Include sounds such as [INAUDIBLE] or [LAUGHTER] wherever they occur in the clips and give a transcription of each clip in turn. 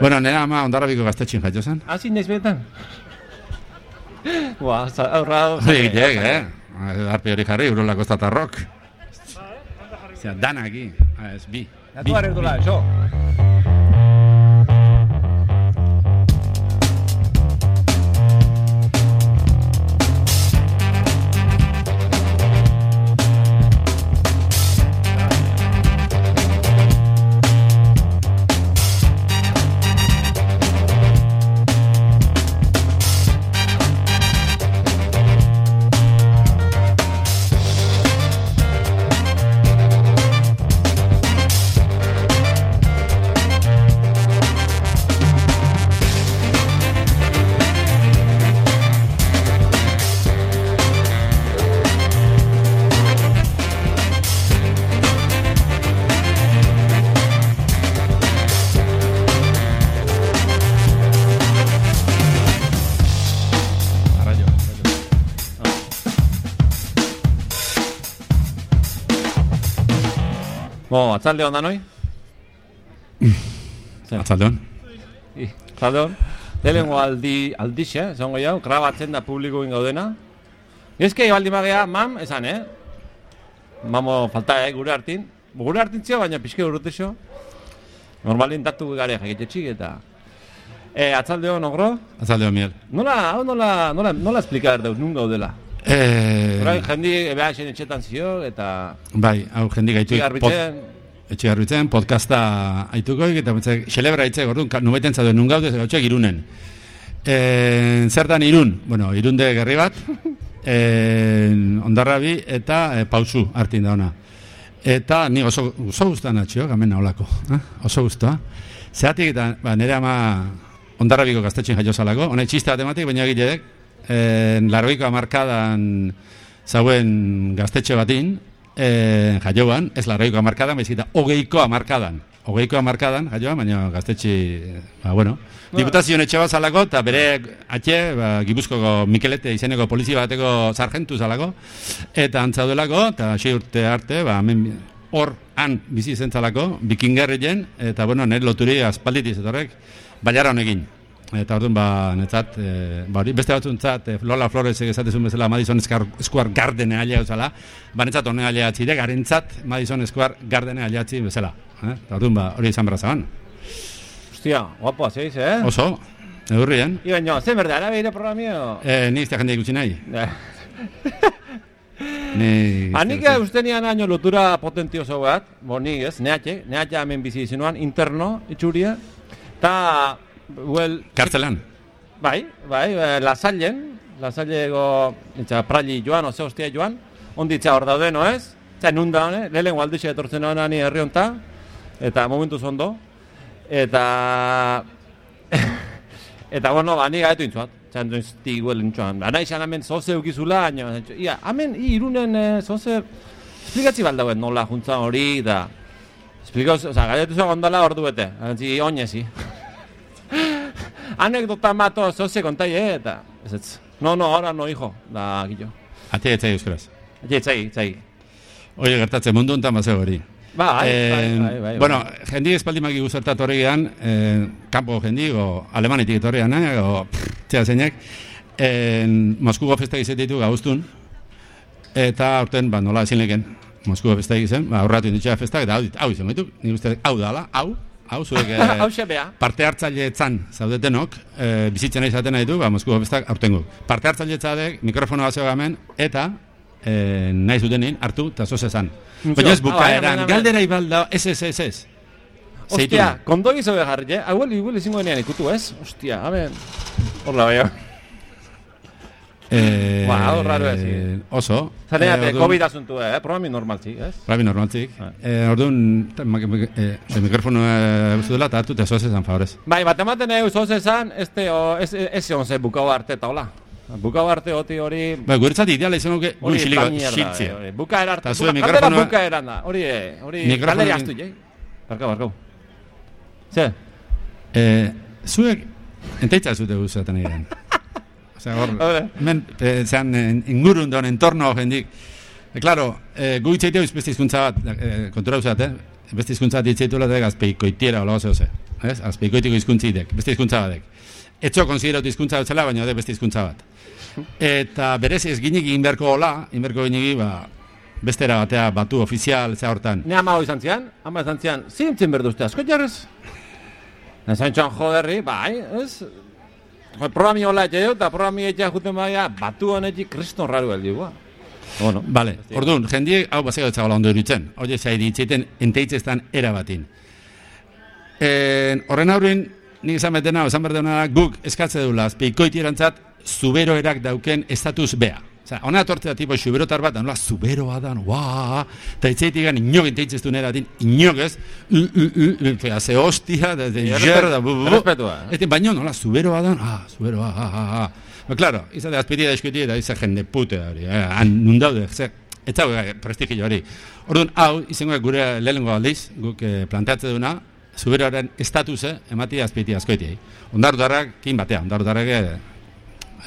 Bueno, nera ama ondarrabiko gaztetxin jaio zen. Hasi naiz betan. Buah, za- aurra... Hori egiteek, eh? Arpe hori jarri, urola kostata rock. Osea, dana aquí. Ah, ez, bi. Ja, Bi. tu arretu la, eso. Atzalde hon da noi? Atzaldeon. I, atzalde hon. Lehenengo aldi, aldixe, zango jau, grabatzen da publiko gaudena. Ezke, baldi magea, mam, esan, eh? Mamo, falta, eh, gure hartin. Gure hartin zio, baina pixke urrutexo. Normalin datu gare jaketxik eta... E, atzalde hon, ogro? Atzaldeon miel. Nola, hau nola, nola, nola esplikar dut, nun gaudela? Eh, Orain jendi, eba esen etxetan zio, eta... bai, hau jendik gaitu. Garbitzen, Etxe garbitzen, podcasta aituko eta betzak, xelebra itze, orduan, nubeten zauden, nun gaude, gautxek irunen. E, zertan irun? Bueno, irunde gerri bat, [LAUGHS] e, ondarrabi eta e, pausu hartin da ona. Eta ni oso, oso guztan atxio, gamen naholako, eh? oso guztua. Zeatik eta ba, nire ama ondarrabiko gaztetxen jaio zalako, hone txista bat ematik, baina egitedek, e, largoiko amarkadan zauen gaztetxe batin, e, jaioan, ez largoiko amarkadan, baizik eta hogeiko amarkadan. Hogeiko amarkadan, jaioan, baina gaztetxe, ba, bueno, Diputazioen etxe bat zalako, eta bere atxe, ba, Gipuzkoko Mikelete izeneko polizia bateko sargentu zalako, eta antzaudelako, eta sei urte arte, ba, hemen hor, han, bizi izen zalako, bikingerrien, eta, bueno, nire loturi aspalditiz, eta horrek, baiara honekin. Eta orduan, ba, netzat, e, ba, hori, beste batzuntzat, e, Lola Flores egizatezun bezala Madison Square Square Garden alea zala, ba, netzat hone alea txire, garentzat Madison Square Garden alea bezala. Eh? Eta orduan, ba, hori izan berrazaban. Hostia, guapo, zeiz, eh? Oso, eurrien. Iban jo, zen berde, ara behire programio? Eh, ni izte jende ikusi nahi. Eh. Ni... [LAUGHS] Izte- uste nian año lotura potentio oso bat, bo ni ez, neatxe, neatxe hemen bizi izenuan, interno, itxuria, eta, well, Kartzelan. bai, bai, eh, lasailen, lasailego, itxa, prali joan, ose hostia joan, onditza hor daude, no ez? Eta nunda hone, lehen gualdixe etortzen hona ni herri honta, eta momentu zondo, eta... [LAUGHS] eta bueno, ba, ni gaetu intzuat, txan duen stiguel intzuan. Ana izan hemen zoze eukizula, ia, hemen, irunen eh, zoze, esplikatzi baldauen nola juntza hori, da, esplikaz, oza, gaetu zuen ondala ordu bete, antzi, oinezi. Anekdota mato zoze kontai, eh, eta, ez ez, no, no, ahora no, hijo, da, gillo. Ate etzai euskaraz. Etxe, etzai, etzai. Oie gertatzen mundu enten bazeu hori. Bai, Eh, bai, bai, bai. Bueno, jendi espaldimak iguzertat horregian, eh, kanpo jendi, o alemanitik etorrian, eh, o txea zeinek, eh, Moskugo festa izetitu gauztun, eta aurten, ba, nola ezin leken, Moskugo festa izen, ba, aurratu inditxea festak, eta hau, hau izan gaitu, nik uste, hau dala, hau, hau, zuek, eh, [LAUGHS] parte hartzaileetzan zaudetenok, e, bizitzen izaten nahi du, ba, Moskugo festak aurtengo. Parte hartzaileetzadek mikrofonoa zeu hemen, eta e, nahi zutenin hartu eta zoz esan. Baina ez Ah, bukaeran, hemen. galdera ibalda, ez, ez, ez, ez. Ostia, kondo gizo beharri, eh? Hau, igual izango denean ikutu, ez? Ostia, aben. Horla bai. Eh, Ba, hau raro ez, Oso. Zaneat, Eh, eh, orduan- COVID asuntu, eh? Programi normaltzik, ez? Rabi normaltzik. Ah. Eh, orduan, eh, el mikrofonoa e, dela, eta hartu eta zoz esan favorez. Bai, bat ematen egu zoz esan, ez te, o, ez, ez egon ze bukau arte eta hola. Bukau arte oti hori... Ba, guretzat ideala izan nuke, Hori xiliko, xiltzia. eh, hori. Bukaera arte, Ta zure buka, mikrofonoa- bukaeran da, hori, eh, hori, galdera astu, jai. Barkau, barkau. Ze? Eh, zuek, enteitza zute guzaten egin. [LAUGHS] Osea, hor, hemen, eh, zean, ingurun don, entorno jendik. E, claro, eh, gu itzaiteo izbeste izkuntza bat, eh, kontura uzat, eh? beste hizkuntza ditzaitula da azpeikoitiera hola oso ze. Ez? Azpeikoitiko hizkuntzidek, beste hizkuntza batek. Etxo konsideratu hizkuntza batzela, baina da beste hizkuntza bat. Eta berez ez ginik egin beharko hola, egin beharko giniki, ba, bestera batea batu ofizial, ze hortan. Ne ama hoi zantzian, ama zantzian, zintzen berduzte asko jarrez? Nezan txan joderri, bai, ez? Programi hola etxe eta programi etxe juten baia, batu honetik kriston raru heldi, ba. Bueno, Vale, orduan, jendiek hau bazego etzagola ondo iruditzen. Oie zai ditzeiten enteitzestan era batin. En, horren aurrin, nik esan betena, esan berdena guk eskatze dula, azpeikoitierantzat, zuberoerak dauken estatus bea. Osa, hona atortzea tipo xuberotar bat, nola zuberoa dan, waa, eta itzeitik gan inok enteitzeztu nera din, inok ez, u, u, u, u, fea, ze hostia, da, de, jer, da, bu, bu, bu. Errespetua, eh? Baino, nola, zuberoa dan, ah, zuberoa, ah, ah, ah. Ba, claro, izate azpitia da eskuti, da, izan jende pute hori, eh, han nundaude, ze, ez zau, prestigio hori. Orduan, hau, izango gure lehenengo aldiz, guk eh, planteatze duna, zuberoaren estatuse emati azpiti askoitiei. Ondarrutarrak, kin batea, ondarrutarrak, eh,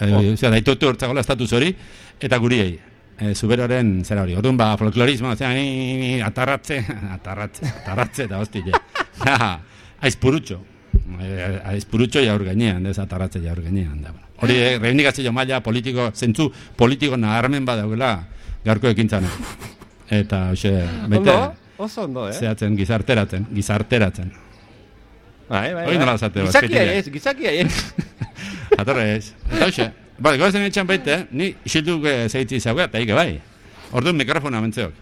Oh. eh, osea, daitotu hortzagola estatus hori, eta guriei, eh, zuberoaren zera hori. Orduan, ba, folklorismo, osea, ni- ni- atarratze, [LAUGHS] atarratze, atarratze, eta hostile. Ja, aizpurutxo. Eh, aizpurutxo jaur gainean, ez atarratze jaur gainean. Da. Hori, eh, reivindikazio maila politiko, zentzu politiko naharmen badaugela gaurko ekintzan. Eta, hoxe, bete, Ondo, oso ondo, eh? zehatzen gizarteratzen, gizarteratzen. Bai, bai, Hori bai. nola esate, Gizakia bazkaitia. ez, gizakia ez. [LAUGHS] Atorre ez. Eta hoxe, bale, goazen etxan baite, ni isildu zeitzi zagoa, eta ike bai. Orduan mikrofona mentzeok.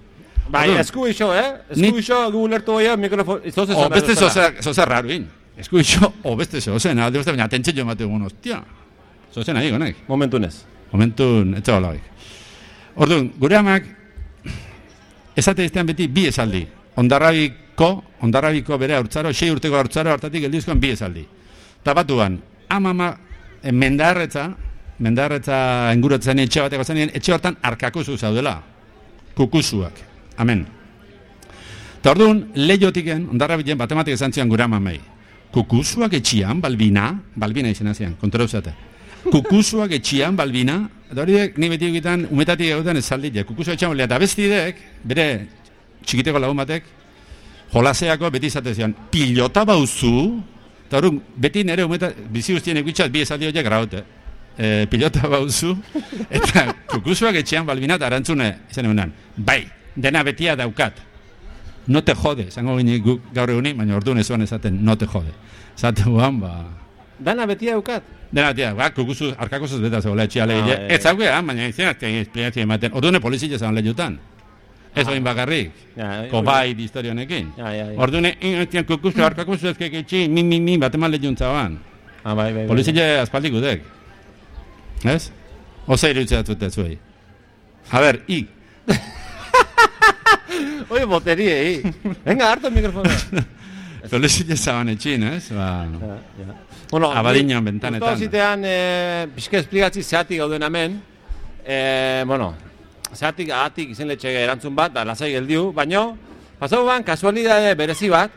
Bai, esku iso, eh? Ni- Esku iso, gu lertu goia, mikrofon, izoz O beste zoza, zoza raruin. Esku iso, o beste zozen, alde beste baina atentxe jo mate egun, ostia. Zozen ahi, gonek. Momentunez. Momentun, etxe holaik. Orduan, gure amak, esate iztean beti bi esaldi. Ondarrabiko, ondarrabiko bere haurtzaro, sei urteko haurtzaro hartatik geldizkoan bi esaldi. Ta batuan, amama, eh, mendarretza, mendarretza inguratzen etxe bateko zenien, etxe hortan arkakuzu zaudela. Kukuzuak. Amen. Eta orduan, lehiotiken, ondarrabilen batematik esan zian gure amamei. Kukuzuak etxian, balbina, balbina izena zian, kontra usate. Kukuzuak etxian, balbina, eta hori dek, ni beti egitan, umetatik egoten esaldi, ja, kukuzuak etxian, balbina, eta bestidek, bere txikiteko lagun batek, jolaseako beti izate zian, pilota bauzu, eta orduan, beti nire umeta, bizi guztien ekuitxat, bi esaldi horiek graute. E, pilota bauzu, eta kukuzuak etxean, balbina, eta arantzune, izan egunan, bai, dena betia daukat, no te jode, zango gini guk gaur egunin, baina orduan ezuan esaten, no te jode. Zate guan, ba... Dana beti daukat. Dena, tia, ba, kukuzu, arkakusuz beta zegoela etxia Ah, lehile. bai, Ez zaukea, baina izan azten esplikazio ematen. Orduan polizia zan lehiutan. Ez Ah. oin bakarrik. Ja, Kobai di historia honekin. Ja, ja, ja. Orduan, egin kukuzu, arkakuzu ezkek etxi, mi, mi, mi, bat eman lehiuntza ban. Ah, bai, bai, bai. Polizia aspaldik udek. Ez? Oza irutzea zute zuei. A ber, i, [LAUGHS] Oye, boterie, eh. Venga, harto el micrófono. polizia zaban etxin, ez? Ba, Ja, ja. Bueno, Abadiñan, ni- bentanetan. gustatu zitean, eh, pixka esplikatzi zehatik gauden hemen. Eh, bueno, zehatik, ahatik izen letxe erantzun bat, da lasai geldiu, baino, pasau ban, kasualidade berezi bat,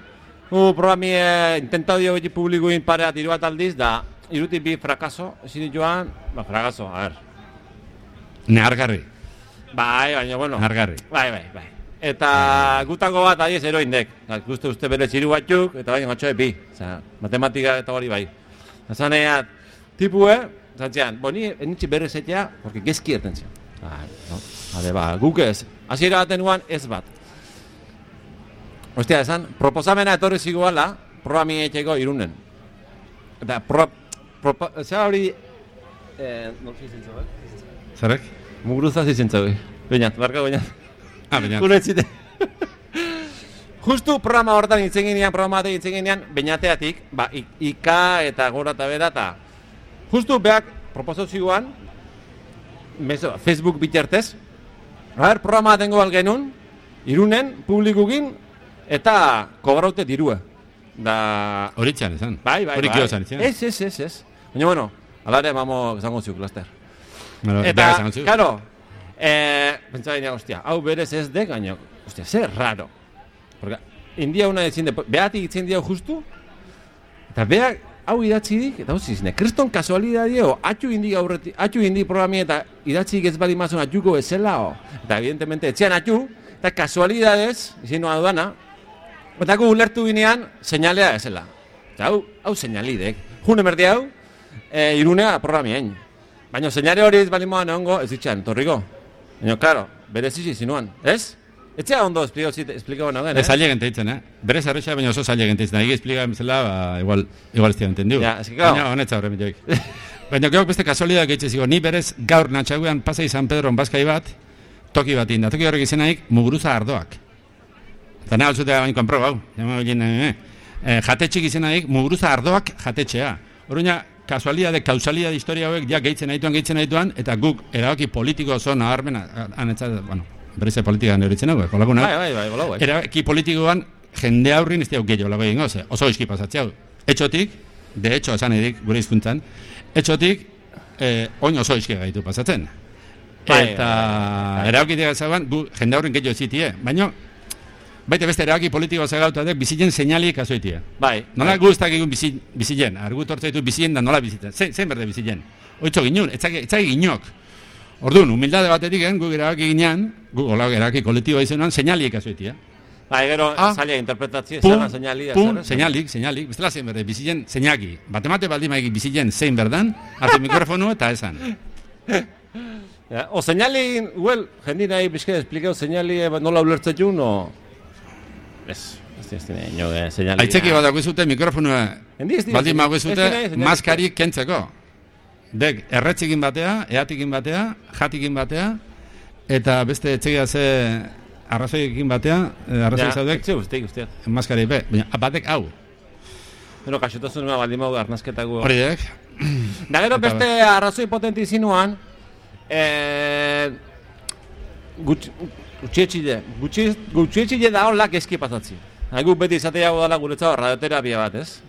u programi eh, intentau dio beti publikoin parea diru bat aldiz, da, irutik bi frakaso, ezin joan, ba, frakaso, a ver. nehargarri, Bai, baina, bueno. nehargarri. Bai, bai, bai. Eta gutako bat adiez eroindek. Guzti uste bere txiru batzuk, eta bai, gatxoe bi. Osa, matematika eta hori bai. Esan ea, tipue, zantzian, boni, enitzi berre zetea, porque gezki erten zion. Bai, no? Hade, ba, guk ez. Hasiera baten nuan ez bat. Ostia, esan, proposamena etorri ziguala, programi etxeko irunen. Eta, pro, propo, zera hori, eh, no, zizen zauek? Zerrek? Muguruza zizen zauek. Bainat, barka bainat. Ah, baina, Gure etzite. [LAUGHS] Justu programa hortan hitzen ginean, programa batean hitzen ginean, bainateatik, ba, ika eta gora eta bera, eta justu beak proposatu ziguan, meso, Facebook bitartez, a ber, programa batengo algenun, irunen, publikukin, eta kobraute dirua. Da, hori txan esan. bai, bai, bai. zan, izan. Ez, ez, ez, ez. Baina, bueno, alare, mamo, esango ziuk, laster. Bueno, Eta, zu. claro, eh, pentsa dira, hostia, hau berez ez dek, gaino, hostia, zer raro. Porque, india una dezin de, behatik itzen dio justu, eta beak, hau idatzi dik, eta hau zizne, kriston kasualidadie, o, atxu indi aurreti, atxu indi programi eta idatzi ez bali mazun atxuko ezela, o. Eta, evidentemente, etxean atxu, eta kasualidadez, izin noa dudana, Eta gu ulertu ginean, seinalea esela. Eta hau, hau seinalidek. June merdi hau, e, irunea programien. Baina seinale hori ez balimoan egongo, ez ditxan, torriko. Baina, klaro, berezizi zinuan, ez? Etxea ondo esplikau nagoen, eh? Ez zaile genteitzen, eh? Berez arrexea, baina oso zaile genteitzen. Egi esplika bezala, ba, igual, igual ez tian entendiu. Ja, eski, claro. Baina honetza horre milioik. baina geok beste kasualidad gaitxe zigo, ni berez gaur natxaguean pasai San Pedro baskai bat, toki bat inda. Toki horrek izenaik, muguruza ardoak. Eta nahi altzute bain konproba, hau. Jama eh, eh. Eh, jatetxik izenaik, muguruza ardoak jatetxea. Horreina, kasualidade, kausalidade historia hauek, ja gehitzen naituan, gehitzen naituan, eta guk erabaki politiko oso naharmen, anetzat, bueno, berrize politika neuritzen hau, kolakuna. Bai, bai, bai, bolau, bai. Erabaki politikoan, jende aurrin ez diau gehiago lago egingo, ze, oso izki pasatzea. Etxotik, de hecho, esan edik, gure izkuntzan, etxotik, eh, oin oso izki gaitu pasatzen. Bai, eta bai, bai. erabakitik zauan, gu jende aurrin gehiago zitie, baina, baita beste erabaki politiko zegauta dek, bizitzen seinalik azoitie. Bai, Nola bai. guztak egun bizi, bizilen, argu tortzaitu bizilen da nola bizitzen, zein, zein berde bizilen. Oitzo ginun, etzaki, etzaki ginok. Orduan, humildade batetik, eh, guk erabaki ginean, guk hola erabaki kolektiboa izenuan, seinalik azoitie. Bai, gero, Ah. zaila interpretatzia, Pum, zer seinali, pum, seinalik, seinalik, bestela zein berde, bizilen, seinaki. Batemate baldin maiki bizilen zein berdan, hartu mikrofonu eta esan. [LAUGHS] Ja, o seinali, well, jendi nahi bizke esplikeu seinali nola ulertzen jun, o... Ez, ez ez dine, ino, eh, seinali... Aitzeki bat dagoizute mikrofonua, baldin magoizute, seinali- maskarik kentzeko. Dek, erretzikin batea, eatikin batea, jatikin batea, eta beste etxegia ze arrazoiekin batea, eh, arrazoi Ja, zaudek, etxe guztiak, guztiak. maskari be, baina batek hau, Pero kaxotasun ma baldin mau arnazketako. hori Da gero beste arrazoi potenti zinuan, eh, gutxi- gutxietxile, gutxi- gutxietxile da hola gezki pasatzi. Hagu beti izatea dala guretzat radioterapia bat, ez?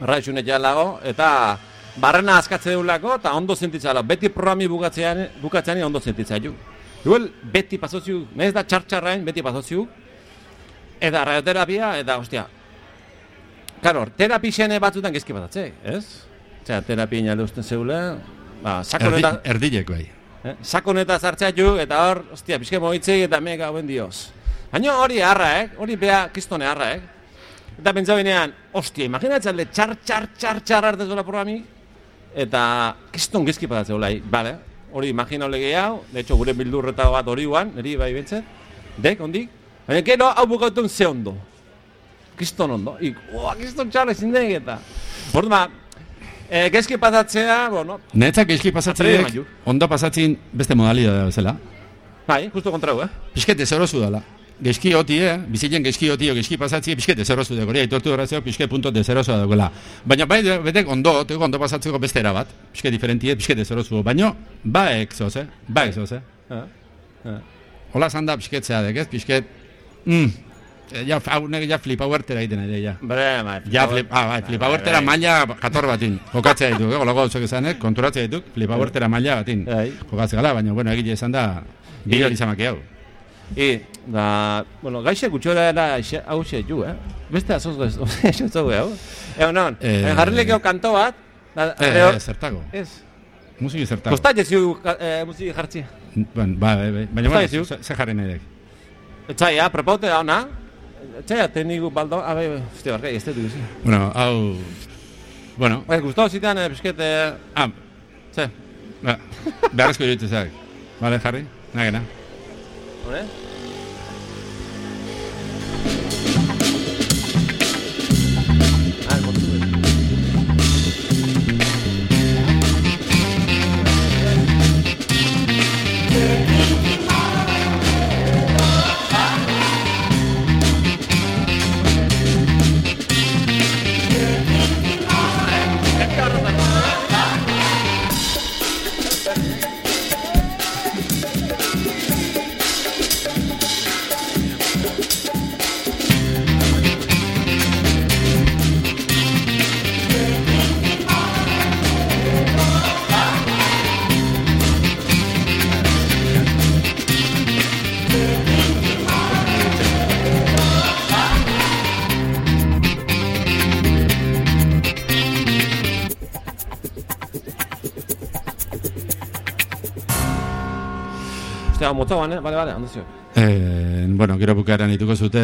Radioxunet lago, eta barrena askatze deulako, eta ondo sentitzala. Beti programi bukatzean, bukatzean ondo sentitzea ju. Igual, beti pasotziu, ez da txartxarrain, beti pasotziu, eta radioterapia, eta, ostia, Karo, terapixene batzutan gezki patatze, ez? Osea, terapia inalde usten ba, erdi, sakoneta, erdilek bai. Eh? sakoneta sartzea ju, eta hor, ostia, pixke moitzei eta mega hauen dioz. Baina hori harra, eh? Hori bea kistone harra, eh? Eta pentsa binean, ostia, imaginatzen txar, txar, txar, txar arte zola programi, eta kiston gezki patatze olai, bale? Hori imagina lege hau, de hecho gure bildurreta bat hori guan, niri bai bentzet, dek, ondik, baina gero hau bukautun ze ondo. Kriston ondo. Ik, oa, kriston txarra ezin denik eta. Ordu ma, e, gezki pasatzea, bueno, Netzak dek, maiu. ondo pasatzen beste modalidadea bezala. bai, justo kontrau, eh? Pisket ezorozu dala. Geski hoti, eh? Bizilen geski hoti, o geski pasatzi, pisket ezorozu dek. Hori aitortu horrazio, pisket punto dezerozu dagoela. Baina bai, betek ondo, teko ondo pasatzeko beste era bat. Pisket diferentie, pisket ezorozu. Baina, ba exoz, eh? Ba exoz, eh? Eh? Hola zanda pisketzea dek, ez? Pisket, mm, eh, ja, hau nire ja flipa huertera egiten ere, ja. Bre, bai. Ja, flip, ah, bai, flipa huertera maila kator batin. Jokatzea ditu, eh? Olago gauzak esanek, konturatzea ditu, flipa huertera maila batin. Bai. Jokatzea gala, baina, bueno, egile esan da, bideo izamaki hau. I, da, bueno, gaixe gutxora era hau ju, eh? Beste azoz goz, eso zau, eh? Egon, non, Eh, eh, jarrilek eo kanto bat, da, Eh, zertako. ez, Musiki zertako. kostat jeziu eh, musiki jartzi. Bueno, ba, ba, ba, baina, Bai, bueno, ziu. ze ze jarri nahi Etxai, tenigu baldo, a bai, hostia, barkai, ez dut. Bueno, hau... Bueno, Bai, gustau zitan, eh, pisket, eh, ah, ze, ba, beharrezko iruditu zak. Vale, jarri? Nagena. hone? Ban, eh? Bale, bale, ondo zio. Eh, bueno, gero bukaeran dituko zute,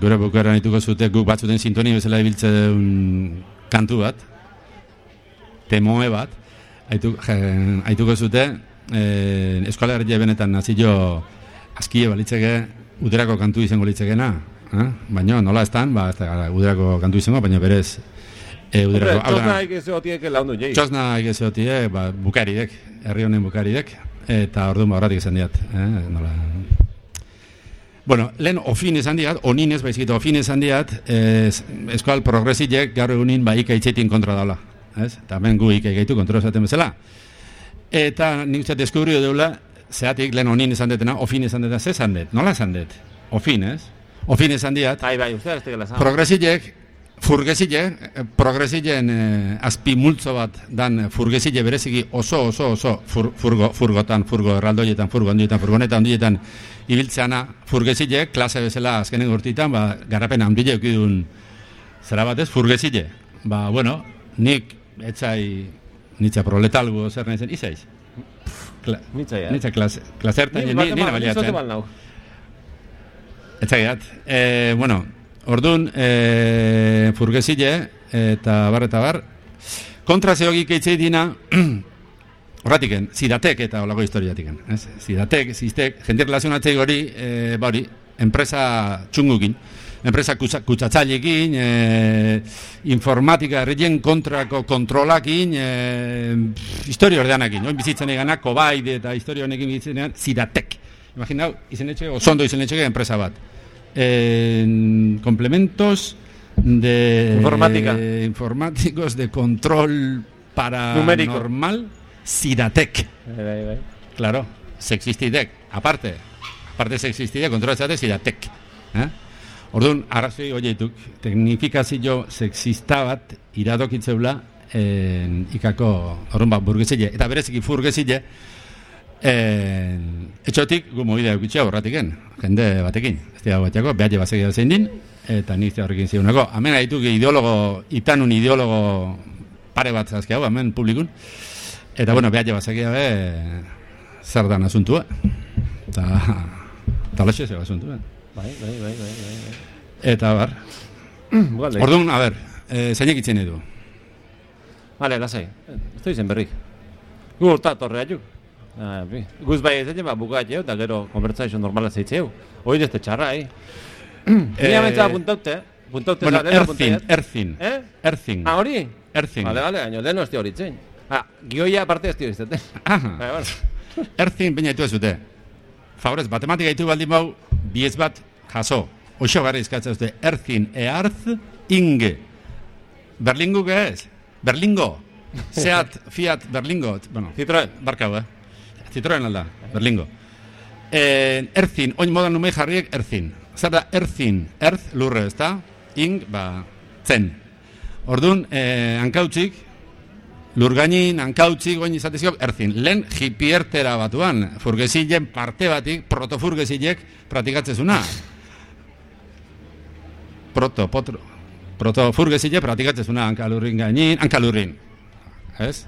gero bukaeran dituko zute guk batzuten sintonia bezala ibiltzen kantu bat, temoe bat, aitu, je, aituko zute, eh, eskola herria benetan nazio azkie balitzeke uderako kantu izango litzekena, eh? baina nola estan, ba, uderako kantu izango, baina berez, e, uderako, hau da- Txosna egizu otiek laundu jei. Txosna egizotie, ba, bukaridek, herri honen bukaridek, eta orduan horratik izan diat. Eh? Nola... Bueno, lehen ofin izan diat, onin ez baizkita ofin izan diat, ez, eskual progresilek gaur egunin ba ika itxetin kontra dala. Ez? Eta hemen gu ika gaitu kontra esaten bezala. Eta nik uste deskubrio deula, zeatik lehen onin izan detena, ofin izan detena, ze izan det? Nola izan det? Ofin, ez? Ofin izan diat, Bai, bai, uste ez tegela zan. Progresillek, furgesile, eh, progresilen eh, azpi multzo bat dan eh, furgesile bereziki oso oso oso fur, furgo, furgotan, furgo erraldoietan, furgo handietan, furgonetan handietan ibiltzeana furgesile, klase bezala azkenen urtitan, ba, garapen handile eukidun zera batez, furgesile. Ba, bueno, nik etzai nitza proletalgo zer nahi zen, izaiz? Kla, Nitza, ja. Nitza klase, klasertan, Ni ni, bate ni, mal- ni baliatzen. zote mal orduan, e, furgesile, eta bar, eta bar, kontra zeogik eitzei dina, [CLEARS THROAT] horratiken, zidatek eta olako historiatiken. Ez? Zidatek, ziztek, jende relazionatzei hori, e, ba hori, enpresa txungukin, enpresa kutsa, kutsatzailekin, e, informatika herrien kontrako kontrolakin, e, historia ordeanakin, oin bizitzen eganak, kobaide eta historia honekin bizitzen egan, zidatek. Imaginau, izenetxe, osondo izenetxe enpresa bat. En complementos de Informática. eh, informáticos de control Numérico. paranormal Sidatec. Bai, bai, bai. Claro, sexistidek, aparte. Aparte sexistidek, kontrol etzate Sidatec. Eh? Orduan, arrazoi hoieituk, teknifikazio sexista bat iradokitzeula en, ikako, orduan bat, burgesile, eta bereziki furgesile, en, etxotik gu mobidea eukitxea horratiken, jende batekin. Ez dira bateko, behar jebazegia zein din, eta nik ze horrekin ziunako. Hemen haituk ideologo, itanun ideologo pare bat zazki hau, hemen publikun. Eta, bueno, behar jebazegia be, zer dan asuntua. Eta, eta laxe zego asuntua. Bai, bai, bai, bai, bai, bai. Eta, bar, Galde. orduan, a ber, e, zeinek itzen edu. Vale, lasai. Ez da izen berrik. Gu urta torrea juk. Ah. Guz bai ez ba bukatzeu, eta gero konbertsazio normala zeitzeu. Hoi deste txarra, eh? Ni amentza apuntaute, apuntaute Bueno, za, lehen erzin, erzin, Eh? erzin, Ah, hori? erzin. Vale, vale, año lehen ez horitzen. Ah, gioia aparte ez dio izate. Bai. Erzin baina ditu ez dute. Favorez, matematika ditu baldin bau, biez bat jaso. Oixo garri izkatzen dute. Erzin, earth, inge. Berlingo ez? Berlingo. [LAUGHS] Seat, Fiat, Berlingo. Bueno, Citroen. barkau, eh? Citroen alda, Berlingo. Eh, erzin, oin modan numei jarriek erzin. Zer da erzin, erz lurre, ez da? Ing, ba, zen. Orduan, eh, hankautzik, lurgainin, hankautzik, oin izatezio, erzin. Lehen hipiertera batuan, furgesilen parte batik, protofurgesilek pratikatzezuna. Proto, potro, protofurgesile pratikatzezuna, hankalurrin gainin, hankalurrin. Ez?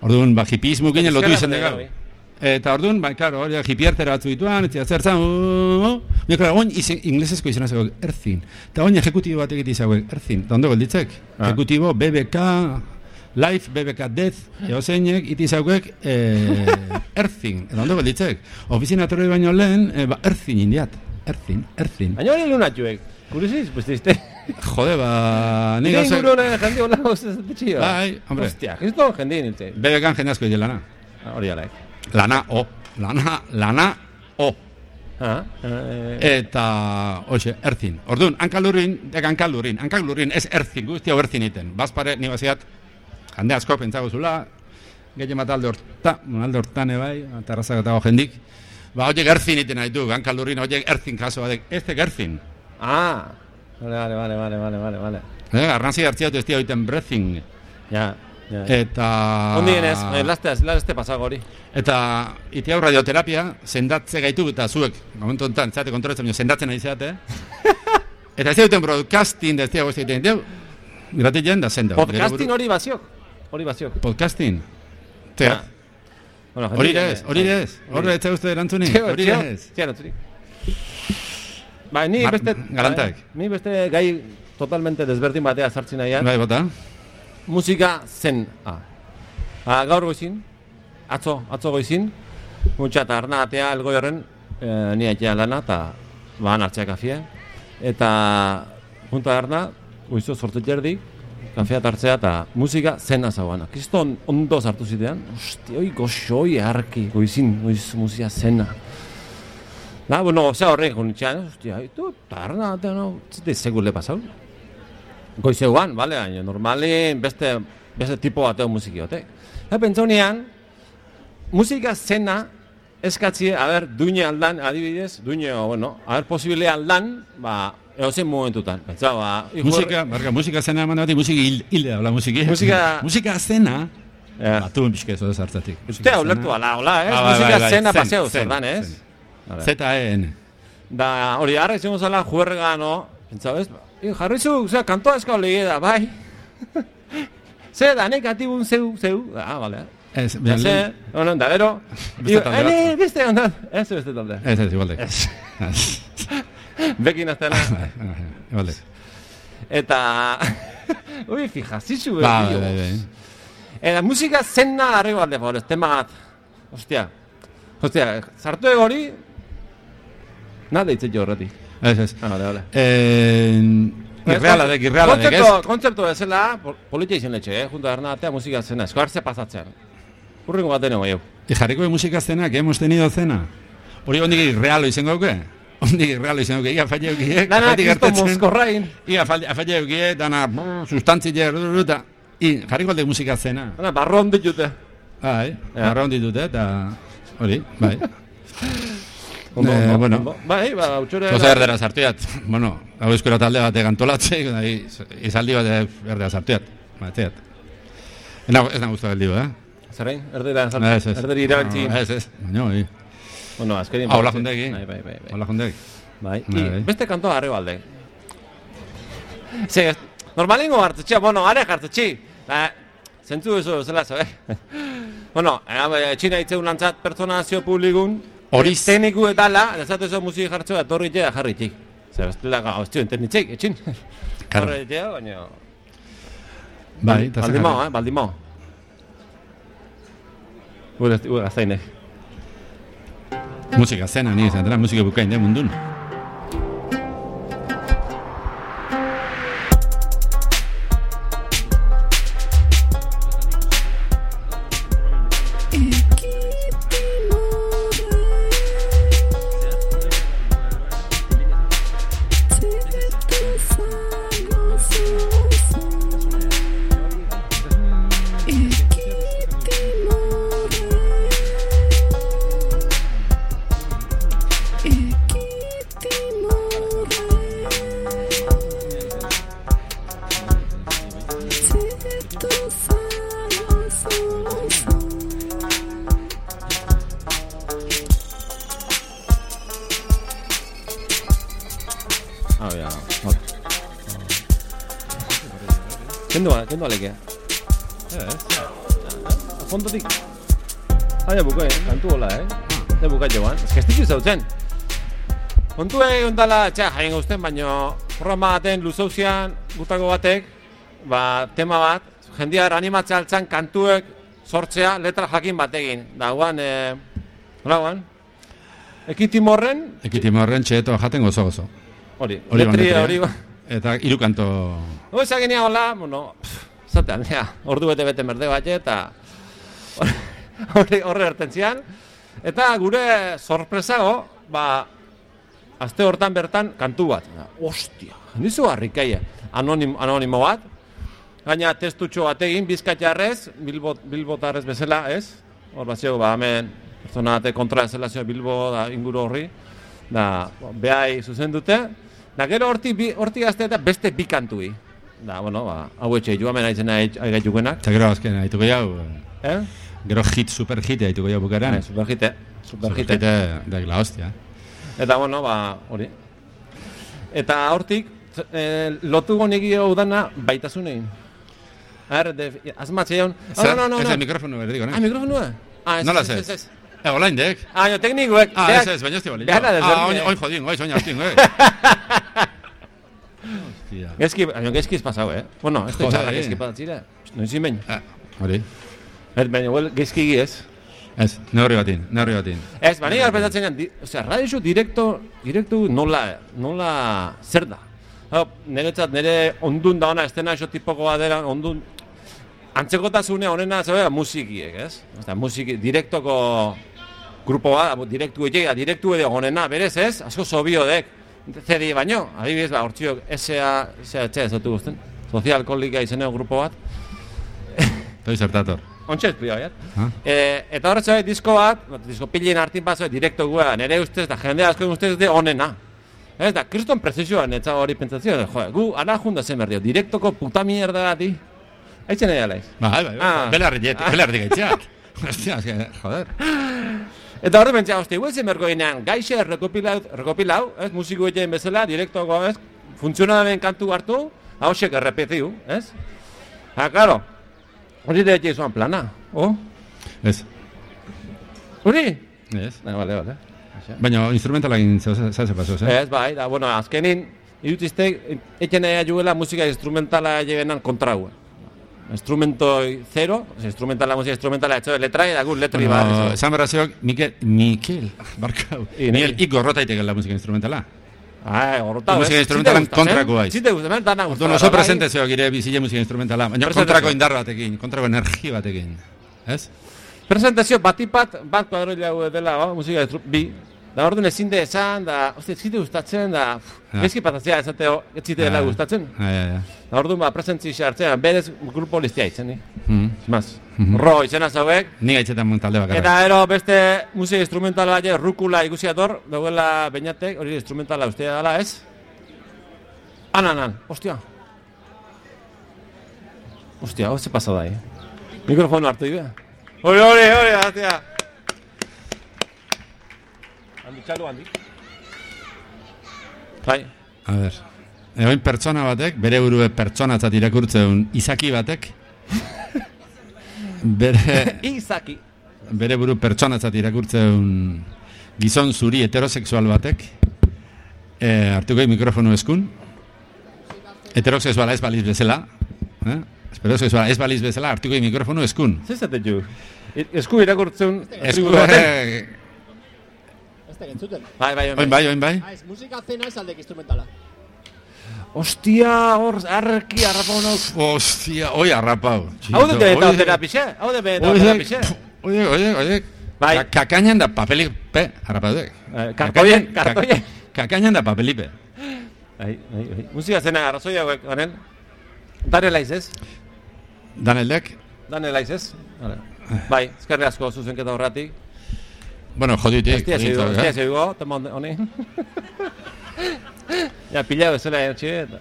Orduan, ba, hipismo ginen lotu izan dugu. Eta orduan, ba, claro, hori hipiertera batzu dituan, eta zer zan, uh, uh, claro, oin izen, inglesezko izena zego, erzin. Eta oin ejecutibo bat egiti zego, erzin. Eta ondo gelditzek? Ah. Ejecutibo, BBK, Life, BBK Death, eo zeinek, iti zauek, eh, [LAUGHS] erzin. Eta ondo gelditzek? Ofizina torri baino lehen, eh, ba, erzin indiat. Erzin, erzin. Baina hori lunatxuek. Kurisiz, pues diste. [LAUGHS] Jode, ba, Ni gauze... inguru honen jende hola txio. Bai, hombre. Hostia, da jende niltze. BBK jende asko ide lana. Hori alaik. Lana, o. Lana, lana, o. Ah, eh, Eta, hoxe, erzin. Orduan, hankalurrin, dek hankalurrin, hankalurrin, ez erzin, guzti hau erzin iten. Bazpare, ni baziat, jende asko pentsago zula, gehien bat alde horta, alde hortane bai, eta arrazak eta jendik. Ba, horiek erzin iten nahi du, hankalurrin, horiek erzin kaso badek, ez dek erzin. Ah, vale, vale, vale, vale, vale, vale. Eh, arranzi hartziatu ez dira egiten breathing. Ja, Eta... Ondi genez, eh, laste, pasago hori. Eta iti hau radioterapia, sendatze gaitu eta zuek, momentu honetan, zate kontroletzen, baina sendatzen ari zeate. [LAUGHS] eta ez duten broadcasting, ez dira guzti egiten, diu, gratitzen da senda. Podcasting hori baziok. Hori baziok. Podcasting. Tea, Bueno, hori ez, hori ez, hori ez uste erantzunik, Txeo, hori txeo, ez. txeo, txeo. Bai, ni Mar- beste... galantak. bai, ni beste gai totalmente desberdin batea sartzen nahian. Bai, bota. Musika zen. Ah. Ah, gaur goizin, atzo, atzo goizin, muntxa eta arna atea elgoi horren, e, ni aitea lana, eta bahan hartzea kafia. Eta junta arna, goizo sortu jerdik, kafea hartzea eta musika zena zauana. Kriston ondo sartu zidean, osti, oi goxoi arki, goizin, goiz musika zena. Na, bueno, ze horrek honitxean, ostia, itu, tarna, eta no, zite segule pasau. Goizeuan, bale, baina normalin beste, beste tipo bateo musiki batek. Eta pentsaunean, musika zena eskatzie, a ber, duine aldan, adibidez, duine, bueno, a ber, posible aldan, ba, eozen momentutan. Pentsa, ba, hijo- Musika, barka, musika zena eman bati, musika hil, hilde habla musiki. Musika- musika zena, Ja. batu pixka ez odez hartzatik. Ustea ulertu ala, hola, ez? Ah, bai, musika bai, bai, zena zen, paseo zer dan, ez? Z-E-N. Da, hori, arra izango zala juerga, no? Pentsa, ez? I, jarri zu, zera, kantoa eskau lege da, bai. Ze, da, nek atibun zeu, zeu. Ah, bale. Ez, Ja, bien, ze, bueno, da, gero. Beste talde "Eh, bat." beste onda. Ez, beste talde. Ez, ez, igualdek. Ez. Bekin aztena. Igualdek. Eta... Ui, fija, zizu, Ba, bai, bai, bai. Eta musika zena arriba alde, por, tema bat. Ostia. Ostia, sartu egori... Nada jo horretik. Ez, ez. Ah, vale, vale. Eh, Irreala dek, irreala dek, ez? Kontzepto bezala, pol- politia izan etxe, eh? Junta Arnatea musika zena, eskartze pasatzean. Urrengo bat deno jau. Jarriko de música cena, que hemos tenido cena. Hori ondik irrealo izango duke? Ondik irrealo izango duke, ia falle eukie, Dana, kristo mozkorrain. Ia falle eukie, dana brr, sustantzi eta I, jarriko de musika cena. Dana, barron ditute. Bai, Ja. arraun ditute, eta hori, bai. [LAUGHS] Ondo, Eh, ondo, bueno. ondo. Bai, ba, utxore... Oza erdera sartuat, [LAUGHS] bueno, hau eskura talde bat egantolatze, da, izaldi bat erdera sartuat, bateat. Ez nago, ez nago guztu geldiu, eh? Zerrein, erdera, Ez, ez. erderi irabiltzi. Ah, Ez, ez, baina, hori. Bueno, azkerin... Hola, jundegi. Bai, bai, bai. bai. Hola, jondek. Bai, Bai, I, bai. beste kantoa harri balde. Ze, normalingo hartzetxea, bueno, are hartzetxi. Ba, zentzu eso, zela, zabe. bueno, eh, txina hitzeu lantzat pertsonazio publikun, Horiz. tekniku etala, ezatu eso musik jartzea, torri txea jarri. Zer, bestela, gau, ez txuen, teknitzek, etxin. [LAUGHS] Claro. Torri txea, baina... Bai, eta Baldimao, jarri. eh, baldimao. Gure, gure gaztainek. Musika zena, ni izan dela musika bukain da mundun. Zautzen. Kontu egon dala, txa, jaien gauzten, baino programa baten luzauzian gutako batek, ba, tema bat, jendiar animatzea altzan kantuek sortzea letra jakin batekin. Da, guan, eh, hola, guan, ekitimorren, Ekitimo horren txeto jaten gozo gozo. hori, Hori letria, letria. hori. Eta hiru kanto... Hoi zaginia hola, bueno, pff, zatean, ja, ordu bete bete merde bat eta [LAUGHS] horre horre ertentzian. Eta gure sorpresago, ba, aste hortan bertan kantu bat. Ostia, nizu harrikaia. Anonim, anonimo bat. Gaina testutxo bategin, bizkatxarrez, bilbot, bilbotarrez bezala, ez? Hor bat zego, ba, hemen, pertsona bate kontra ezela zio Bilbo da inguru horri. Da, behai zuzen dute. Da, gero horti, bi, horti gazte eta beste bi kantui. Da, bueno, ba, hau etxe, joamen aitzena aigaitukenak. Eta gero azken haituko jau, Eh? Gero hit, super hit haituko jau bukaran. Bai, superhite, superhite. Superhite, da la hostia. Eta bueno, ba, hori. Eta hortik, e, lotu gonegio udana baitasunein. A ver, de, asmatze jaun. Ah, no, no, no, Ez no. el mikrofono berdigo, Ah, ne? mikrofonua? Ah, ez, Nola ez, ez, ez. Eh, olain dek. Ah, jo, teknikoek. Ah, ez ez, baina ez da Ah, oin, eh. oin jodin, oin soña hostin, eh. Hostia. Gezki, baina gezkiz pasau, eh? Bueno, ez da eh. gezki pasatzira. Noiz baina. Ah, Hori. Ez, baina, well, gezki ez. Ez, neurri batin, neurri batin. Ez, baina gara pentsatzen gan, di, osea, radio direkto, direkto nola, nola, zer da? Hau, niretzat, nire ondun da ona, estena iso tipokoa dela, ondun, antzekotasune honena, zabe, musikiek, ez? Osea, musiki, direktoko grupo bat, direktu egitea, direktu edo honena, berez, ez? Asko sobio dek, CD baino, adibidez, ba, hortziok, SA, SA, ez dut guzten, sozial kolika izeneo grupo bat, Toi zertator. Ontsa esplia, baiat. Ah. E, eta horretz disko bat, bat, disko pilin hartin paso, direkto gua, nire ustez, da jende asko ustez de onena. Ez da, kriston prezizioan, etza hori pentsazio, jo, gu, ara junda zen berdio, direktoko puta mierda gati. Aitzen nahi alaiz. Bai, bai, Ah. bai. Belarri jet, Ah. belarri. [LAUGHS] Hostia, es que, joder. Eta horre pentsa, hosti, guetzen berko ginean, gaixe rekopilau, rekopilau, ez, musiko egin bezala, direktoko, ez, funtzionalen kantu hartu, hausek errepetiu, ez? Ha, claro, hori da egin zuan plana, oh? Ez, Hori? ez. Na, vale, vale. Baina instrumentalagin zase paso, eh? Ez, bai, da, bueno, azkenin, irutizte, eken ea juela musika instrumentala llevenan kontraua. Instrumento zero, o instrumentala, musika instrumentala, etxo, letra, da gu letri Bueno, bat. esan berraziok, Mikel, Mikel, [LAUGHS] barkau. Mikel, nahi. ik gorrota iteke la musika instrumentala. Ah, gorrota, Musika instrumentalan kontrakoa iz. Zite gustatzen, dana gustatzen. oso presente zeok ire bizile musika instrumentala, baina kontrako indar batekin, kontrako energi batekin. Ez? Presentazio batipat, bat kuadroila hau dela, ba, musika bi. Da orduan ezin de esan, da, oste, ez zite gustatzen, da, Ja. gezki patatzea esateo, ez zite dela Ah. gustatzen. Ah, ja, ja. Da orduan, ba, presentzi hartzean, berez grupo listia itzen, ni. Mm. Maz, Mhm. ro izena zauek, Ni gaitzetan talde bakarra. Eta ero beste musika instrumental bat, rukula ikusi ator, dagoela beinatek, hori instrumentala ustea dela, ez? Anan, anan, ostia. Ostia, hau ze pasa da, eh? Mikrofono hartu ibe. Hori, hori, hori, hastia. Handi txalu, handi. Bai, A ber. Egoin pertsona batek, bere burue pertsonatzat irakurtzeun izaki batek, [LAUGHS] bere, Izaki. bere buru pertsonatzat irakurtzeun gizon zuri heterosexual batek, e, hartuko mikrofonu eskun, heterosexuala ez baliz bezala, eh? heterosexuala ez baliz bezala, hartuko mikrofonu eskun. Zezate ju? Esku irakurtzen... Esku, eh, da entzuten. Bai, bai, oin bai, oin bai. Ah, ez musika zena ez aldek instrumentala. Ostia, hor, arreki, harrapau nauz. Ostia, oi arrapau. Hau dut eta zera pixe? Hau dut eta zera pixe? oye, oye, oye. Bai. Ka- Kakainan da papelik pe, harrapadek. Eh, kartoien, kartoien. Kakainan da papelipe. Bai, bai, bai. Musika zena arrazoi hauek, ganen? Dane laiz ez? Daneldek, Dane laiz ez? Vale. Bai, eskerri asko zuzenketa horretik. Bueno, joditik. Estia joditik, zego, eh? estia zego, hone- honi. Ja, pila bezala ertxe. eta-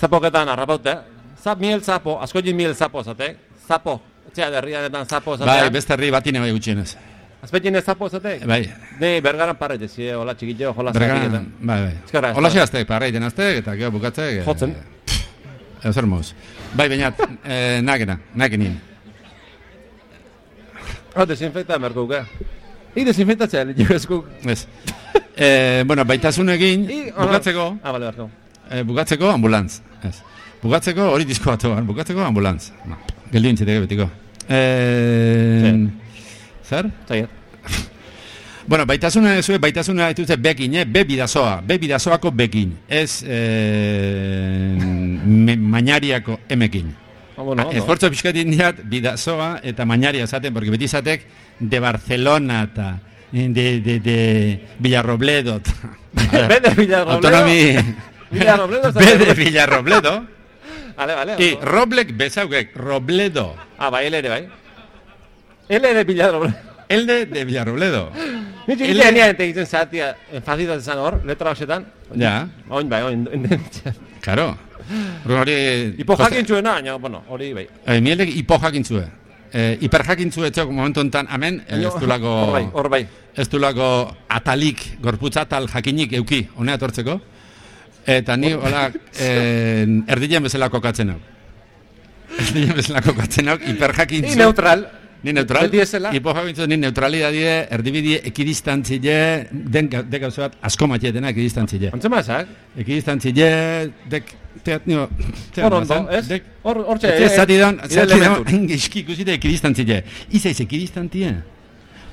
Zapoketan harrapaute. Zap, miel zapo, asko miel zapo zatek. Zapo, etxea derrianetan zapo zatek. Bai, beste herri batine bai gutxienez. Azpetxin ez zapo zatek. Bai, Ne, bergaran parre jezie, hola txikitxo, hola bergan, zaketan. bai, bai. Eskerra, Hola eskerra. aztek, parraiten aztek, eta gero bukatzek. eh, Jotzen. Ez hermoz. Bai, bainat, eh, nagena, nagenin. Hau, desinfekta merko guke. I desinfektatzea, jo esku. Ez. [LAUGHS] Eh, bueno, baitasunekin, I, hola. bukatzeko, Ah, bale, berko. eh, bukatzeko ambulantz. Ez. Bukatzeko hori disko batuan, bukatzeko ambulantz. No, geldi intziteke betiko. Eh, zer? Zaiet. [LAUGHS] Bueno, baitasuna zue, baitasuna dituzte bekin, eh? Be bidazoa, be bidazoako bekin. Ez eh, [LAUGHS] me, mañariako emekin. Ah, bueno, ondo. Esfortzo pixkatin diat, bidazoa eta mañaria esaten, porque beti izatek de Barcelona eta de, de, de Villarrobledo. ta- [LAUGHS] Be de Villarrobledo. Autonomi... [LAUGHS] Villarrobledo Be [LAUGHS] de esaten. Villarrobledo. Vale, vale. I ondo. Roblek bezaugek, Robledo. Ah, bai, ere, bai. Ele ere Villarrobledo. Elde de Villarrobledo. Ni Ele- txikitea nien egiten zatia, enfazita zan hor, letra hoxetan. Ja, Oin bai, oin. karo. Hori... Ipo jakin txuena, baina, bueno, hori bai. Eh, mielek hipo jakintzue. Eh, hiper jakintzue momentu enten, hemen, eh, ez dulako, Hor bai, hor bai. ez dulako atalik, gorputza atal jakinik euki, honea etortzeko. Eta ni, hola, eh, erdilen bezala kokatzen hau. Erdilen bezala kokatzen hau, hiper Ni neutral. Ni neutral. Beti ezela. Hipofa bintzu, ni neutralidadie, erdibidie, ekidistantzie, den ga- de gauza bat, asko matietena ekidistantzie. Antzema esak? Ekidistantzie, dek, teat nio, teat Hor ondo, ez? Ez zati dan, zati dan, ekidistantie?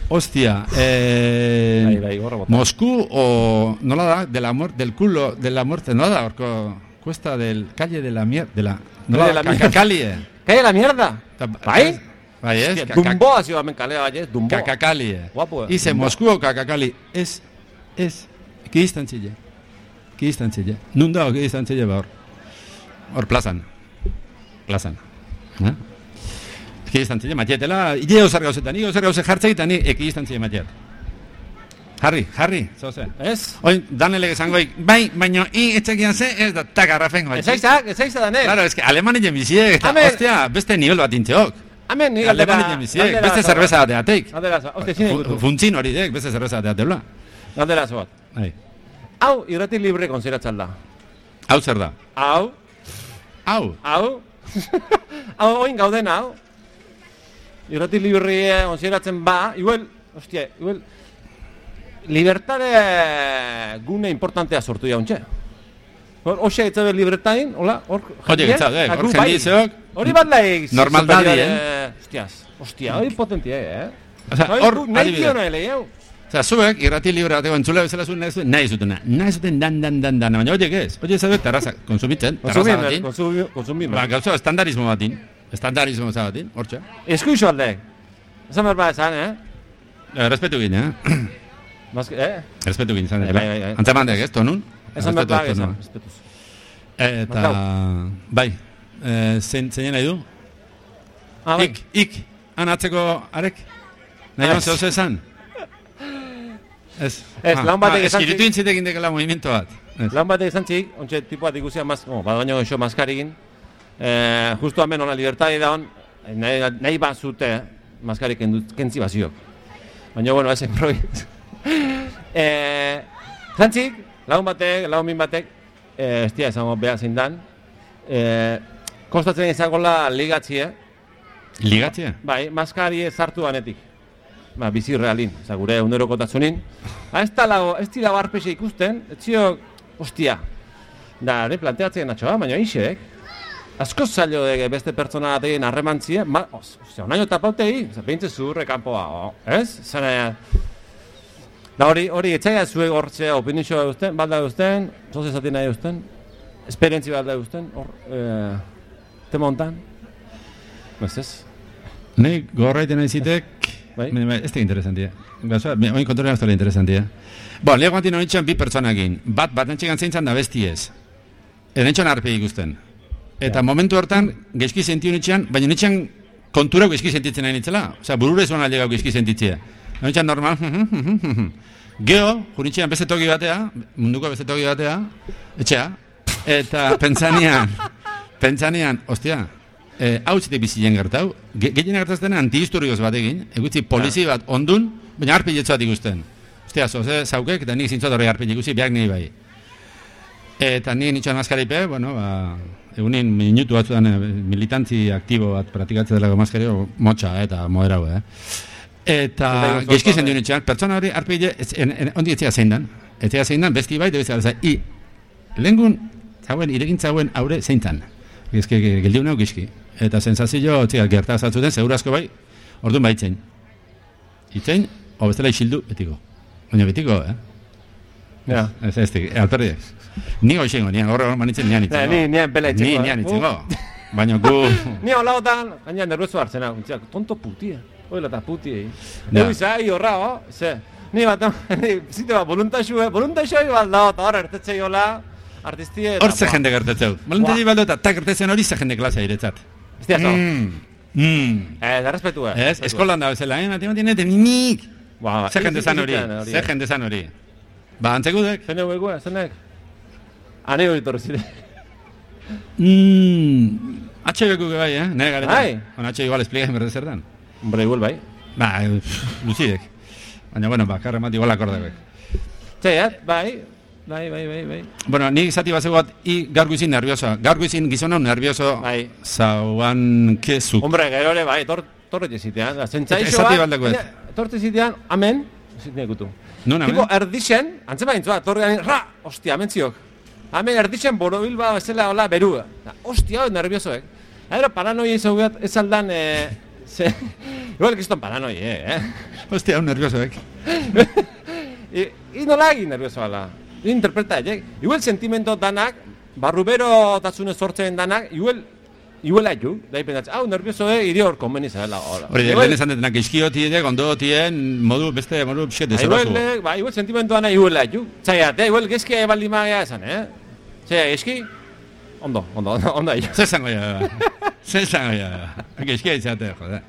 Hostia, eh, Bai, bai. Moscú o nola da, de la muerte, del culo, de la muerte, nola da, orko, cuesta del calle de la mierda, de la, nola de da, la mierda. La! Bai? Bai, ez? Dumboa zio hemen kalea bai ez, Dumboa. Kakakalie. Guapo, eh? Ize. Moscú o Kakakali, ez, ez, ekidistantzile. Ekidistantzile. Nun da, ekidistantzile ba hor. Hor plazan. Plazan. Eh? Ekidistantzile, matietela, ile ozer gauzetan, ile ozer gauze jartzei, eta ni ekidistantzile matiet. Harri, harri, zoze. Ez? Oin, danelek esangoik, bai, baino, i, etxekian ze, ez da, takarrafen bai. Ez aizak, ez aizak dane. Claro, es que alemanien biziek, eta, Amen. ostia, beste nivel bat intzeok. Hemen ni galdera... Alemanien biziek, galdera beste zo- zerbeza bateateik. Galdera zo, hostia, zine. Funtzin hori dek, beste zerbeza bateateula. Galdera zo bat. Hau, irrati libre konsideratzen da. Hau zer da? Hau, Hau. hau, hau, [LAUGHS] oin gauden hau. Irrati libre konsideratzen ba, igual, hostia, igual, libertade gune importantea sortu jauntxe. Hor, hoxe etzabe libertain, hola, hor... Etzabe, eta hor bai. jendie zeok. Hori bat laik... Normaldadi, superior, Hostias, hostia, hori potentia, eh? Hori hor, nahi Osea, zuek, irrati libre bateko entzule bezala zuen nahi zuten, nahi zutena. Nahi zuten dan, dan, dan, dan, baina horiek ez. Horiek zaude terraza, konsumitzen, terraza Konsumimen, batin. konsumimen, konsumimen. Ba, gauza, estandarismo batin. Estandarismo batin, hortxe. Eskuixo alde. Esan behar esan, eh? Eh, Respetu gine, eh? Mazke, eh? Respetu gine, zan Bai, bai, bai. Antzamandek, ez, tonun? Esan behar esan, respetuz. Eta, bai, eh, zein, zein nahi du? Ah. Ik, ik, han atzeko arek? Nahi Ez. hon esan? Ez. Ez, lan batek esan Eskiritu zik- intzitek indekela movimiento bat. Ez. Lan bat izan txik, ontsa tipo bat ikusia maz, oh, badaino eixo maskarikin. Eh, justo hemen ona libertadi da hon, nahi, nahi bat zute, maskarik kentzi baziok. Baina, bueno, esen proi. [LAUGHS] eh, zantzik, lagun batek, lagun min batek, eh, ez dira esango beha zein dan, eh, kostatzen izagola ligatzie, Ligatzea? Bai, maskari zartu anetik. Ba, bizi realin, oza, gure unerokotasunin. Ba, ez da lago, ez dira barpexe ikusten, ez zio, ostia. Da, ne, planteatzen natxoa, baina isek. Asko zailo beste pertsona batekin harremantzie, ma, os, ostia, onaino tapautei, oza, behintze kanpoa, o, ez? Zene, da hori, hori, etxaila zuek hortzea opinixoa eusten, balda eusten, zoz esaten nahi eusten, esperientzi balda eusten, hor, eh, tema hontan. Ez ez? Nik gorraiten nahi zitek, Bai. ez da interesantia. Gauza, me- oin kontrola ez da interesantia. Bo, lehego antien hori bi pertsonakin. Bat, bat nintxegan zeintzan da besti ez. Edo nintxan arpe ikusten. Eta momentu hortan, geizki sentiu nintxean, baina nintxean kontura geizki sentitzen nahi nintzela. Osea, burure zuan aldegau geizki sentitzea. Nintxean normal, Geo, juritxean beste toki batea, munduko beste toki batea, etxea, eta [LAUGHS] pentsanean, pentsanean, ostia, eh, hau zitek bizien gertau, Ge gehien gertazten antihistorioz bat egin, egutzi polizi bat ondun, baina arpiletxo bat ikusten. Ostia, zoze, zaukek, eta nik zintzot horri arpile ikusi, behar nahi bai. Eta ni nitxoan maskaripe, bueno, ba, egunin minutu batzuan eh, militantzi aktibo bat praktikatzen dela maskario, motxa eh, eta moderau, eh. Eta geizki zen eh? duen etxean, pertsona hori arpile, ondi etzea zein dan. Etzea zein dan, besti bai, debezea, oza, i, lehengun, zauen, iregin zauen aure zeintan. Gizki, geldi unau gizki. Eta sensazio, txika, gerta zatzuten, segurazko bai, orduan baitzen. Itzen, o bestela isildu, betiko. Baina betiko, eh? Ja. Ez, ez, alperdi. Ni hoxengo, ni horre hor manitzen, nian Ni, itzengo. ni, ni pela Ni, itxeko. nian itzengo. Baina gu... [LAUGHS] Ni holagotan, gaina nervioso hartzen hau, txak, tonto putia. Oila eta putia. Ja. Egu izai horra, ho, ze. Ni bat, [LAUGHS] ni, zite bat, voluntaxue, voluntaxue bat da, eta hor ertetze jola, artistie. Hor ze jende gertetzeu. Malentegi baldo eta tak gertetzen hori ze jende klasea iretzat. Ez dira. Mm. Mm. Eh, da respetu, eh. Ez, eskolan da bezala, eh, mati matien eten, nik. Ba, Ze jende zan hori, ze jende zan hori. Ba, antzekudek, Zene hueku, zenek? Ane hori torri zire. mm, HBQ que bai, eh, nire garetan. Bai. Bueno, H igual explica berde zer dan. Hombre, igual bai. Ba, eh, luzidek. Baina, bueno, ba, karra mati igual akordebek. Txaiat, bai, bai, bai, bai, bai. Bueno, nik zati bat zegoat, i gaur guizin nervioso. Gaur guizin gizon hau nervioso Bai. zauan kezuk. Hombre, gero ere, bai, tor, torre jezitean, da, zentzaixo Esati baldeko ez. torre jezitean, amen, zitean gutu. Nun, amen? Tipo, erdixen, antzema gintzua, torre gani, ra, ostia, amen ziok. Amen, erdixen borobil ba, bezala, hola, beru. Da, ostia, hau, nerviosoek. Aero, paranoi izan gugat, ez aldan, eh, ze, [LAUGHS] igual kiston paranoi, eh, eh. Hostia, un nervioso, eh? [LAUGHS] I, i nola egin nervioso ala. I interpreta, eh? Igual sentimento danak, barrubero tatzune sortzen danak, igual Igual aiu, da ipendatze, hau, nervioso, eh, iri hor konbeni zela. Hori, lehen esan detenak izkio tiede, gondo tien, modu, beste, modu, pixet, Ba, dezerozu. igual, eh, ba, igual sentimentu dana igual aiu. Zaiat, eh, igual gezki ebaldi magia esan, eh? Zaiat, gezki? Ondo, ondo, ondo, ondo aiu. Zer zango ya, zer zango ya. Izkia izate, jode.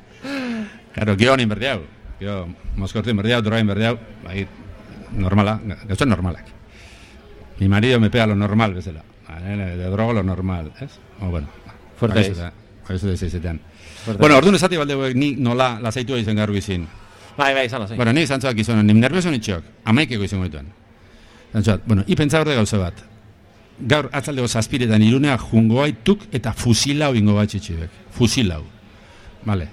Claro, gio honin berdi hau. Gio, moskortin berdi hau, drogain berdi hau, bai, normala, gauza normalak. Mi marido me pega lo normal, bezala. Vale, de droga lo normal, ez? O, bueno. Fuerte haizu es. da, haizu da izatean. Fuerte Bueno, orduan esati balde ni nola lasaitua izan gaur izin. Bai, bai, izan lasai. Bueno, ni izan zuak izan, nim nervioso nitxok, amaikeko izango dituen. Zantzuat, bueno, i pentsa berde gauza bat. Gaur, atzaldeko zazpiretan irunea jungoaituk eta fusilau ingo bat txitxibek. Fusilau. Vale.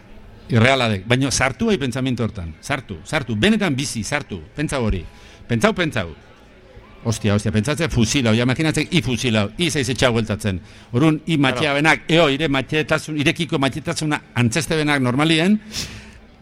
Irreala dek. Baina sartu bai pentsamentu hortan. Sartu, sartu. Benetan bizi, sartu. Pentsau hori. Pentsau, pentsau. Ostia, ostia, pentsatzen fusilau, ja imaginatzen i fusilau, i zaiz etxau gueltatzen. Orun, i matxea benak, eo, ire matxetasun, irekiko matxetasuna antzeste benak normalien,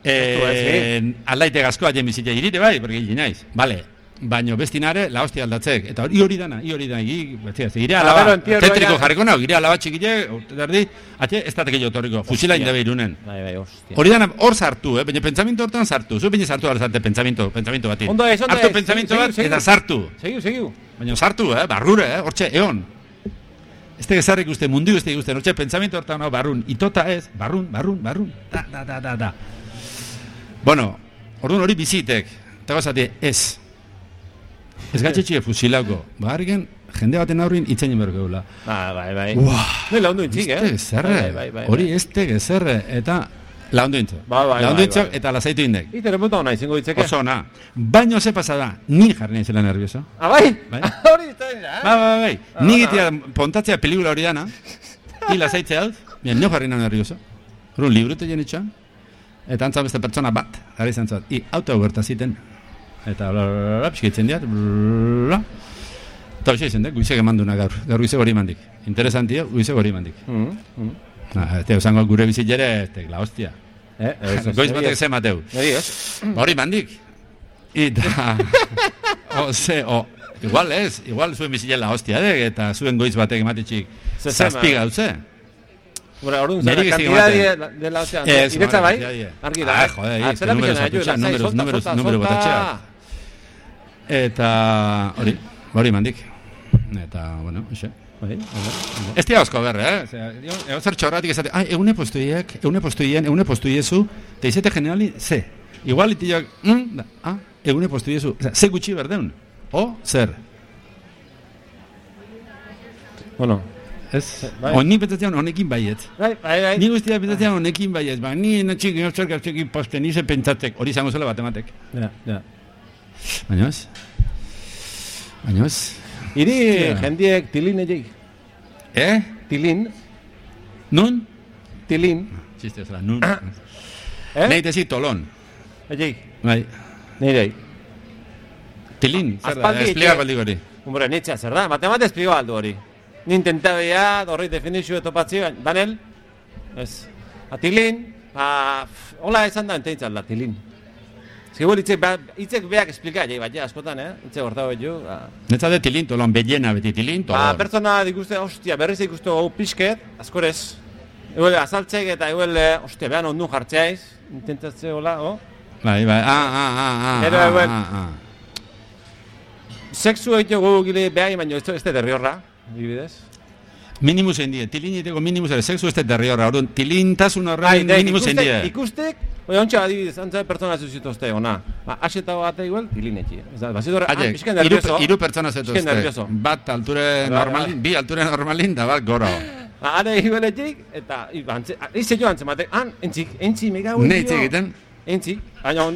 eh, aldaite gazkoa jen bizitza irite bai, porque naiz. Vale, baino bestinare, la hostia aldatzek. Eta hori hori dana, hori dana, i, ire Alabero alaba, entierro tetriko jarriko nau, ire alaba txikile, urte dardi, atxe, ez datek jo torriko, fusila Hostia. indabe irunen. Bai, bai, ostia. Hori dana, hor sartu, eh? baina pentsamentu hortan sartu. Zu baina sartu arzate pentsamentu, pentsamentu batin. Ondo ez, ondo ez. pentsamentu Segi, bat, segi, eta segi. sartu. Segiu, segiu. Baina sartu, eh? barrure, eh? hortxe, eon. Ez tege zarrik uste, mundu ez tege uste, hortxe, pentsamentu hortan, no, barrun, itota ez, barrun, barrun, barrun, da, da, da, da, da. Bueno, orduan hori bizitek, eta gozati, ez. Ez gatxetxie fusilako, bagarriken, jende baten aurrin itzain berko geula. Bai, bai, bai. Uah, Ne laundu intzik, eh? ez zerre, Bai, bai, bai. hori ez tege zerre, eta laundu intzo. Bai, bai, laundu bai, intzo, bai. eta lasaitu indek. Ite remonta hona izango ditzeke. Oso ona. Baino ze pasada, ni jarri naizela nervioso. Ah, bai? Bai. [LAUGHS] Hori izan da, Bai, bai, bai. Ni gitea pontatzea pelikula hori dana. I lasaitzea hau. Bien, nio jarri nau nervioso. Horun librute jen itxan. Eta antza beste pertsona bat. Gara izan zat. I auto huerta ziten. Eta bla, bla, bla, bla, pixkitzen diat. Bla, bla. Eta hoxe izan dut, guizek emanduna gaur. Gaur guizek hori mandik. Interesantia, guizek hori mandik. Mm, mm. Ah, Eta esango gure bizitzere, ez la hostia. Eh, ez, Goiz batek ez. ze mateu. Ba, Hori mandik. Eta... [LAUGHS] o, ze, o, igual ez, igual zuen bizilela hostia dek, eta zuen goiz batek zema. zazpi gauze. Bueno, orduan zara, gehiago kantidad ematen. de la ozean. Iretza bai? Argi Ah, da. joder, Ah, ez, zera numeroz pixena, aputxa, lasai, Eta hori, hori mandik. Eta, bueno, xe. Bai. Ez tia osko berre, eh? Osea, ego zer txorratik esate, ai, egune postuiek, egune postuien, egune postuiezu, eta izete generali, ze. Igual itiak, mm, da, ah, egune postuiezu, ze gutxi berdeun. O, zer. Bueno, Ez? Bai. O, ni betatzean honekin baiet. bai, bai, bai. Ni guztia betatzean honekin baiet, ba, ni natxik, notxak, notxak, poste, ni ze pentsatek, hori izango zela bat ematek. Ja, ja. Baina ez? Iri jendiek tilin egei. Eh? Tilin, Nun? tilin, Txiste zela, nun. eh? Nei tezi tolon. Egei, Bai. nirei. Tilin, zer da, Aspaldi espliga ite- baldi gori. Hombre, nitxa, zer da? Matemat espigo aldu hori. Ni intentabia, horri definizio etopatzi, Daniel? Ez. A tilin, a... Hola esan da, enteitza da, tilin. Zibur, hitzek, ba- hitzek beak esplika, jai bat, ja, askotan, eh? Hitzek horta hori jo. Ba, Netzade tilin, tolon, bellena beti tilin, ba, pertsona dikuste, ostia, berriz ikuste hau pixket, askorez. Eguel, azaltzek eta eguel, eh, ostia, behan ondun jartzeaiz, intentatze hola, oh? Bai, bai, ah, ah, ah, ah, Gero, ah, eguel. ah, ah. Sexu egite gogu gile behai, baina ez ez da derriorra, dibidez. Zein die, tilin iteko minimus ere, sexu ez da horra, orduan, tilintasun Bai, da, minimus zein die. ikustek, oi, ontsa adibidez, antza pertsona zuzituzte, ona. Ba, aseta bate igual, tilinetxi. Ez da, bazidore, ah, nervioso. hiru pertsona Pixken zetuzte. nervioso. Bat alture Bai, normalin, bi alture normalin, da bat goro. Ba, [LAUGHS] are igualetxik, eta, i, ba, antze, ize joan zematek, han, entzik, entzi, mega Ne hitz egiten, Entzik, baina,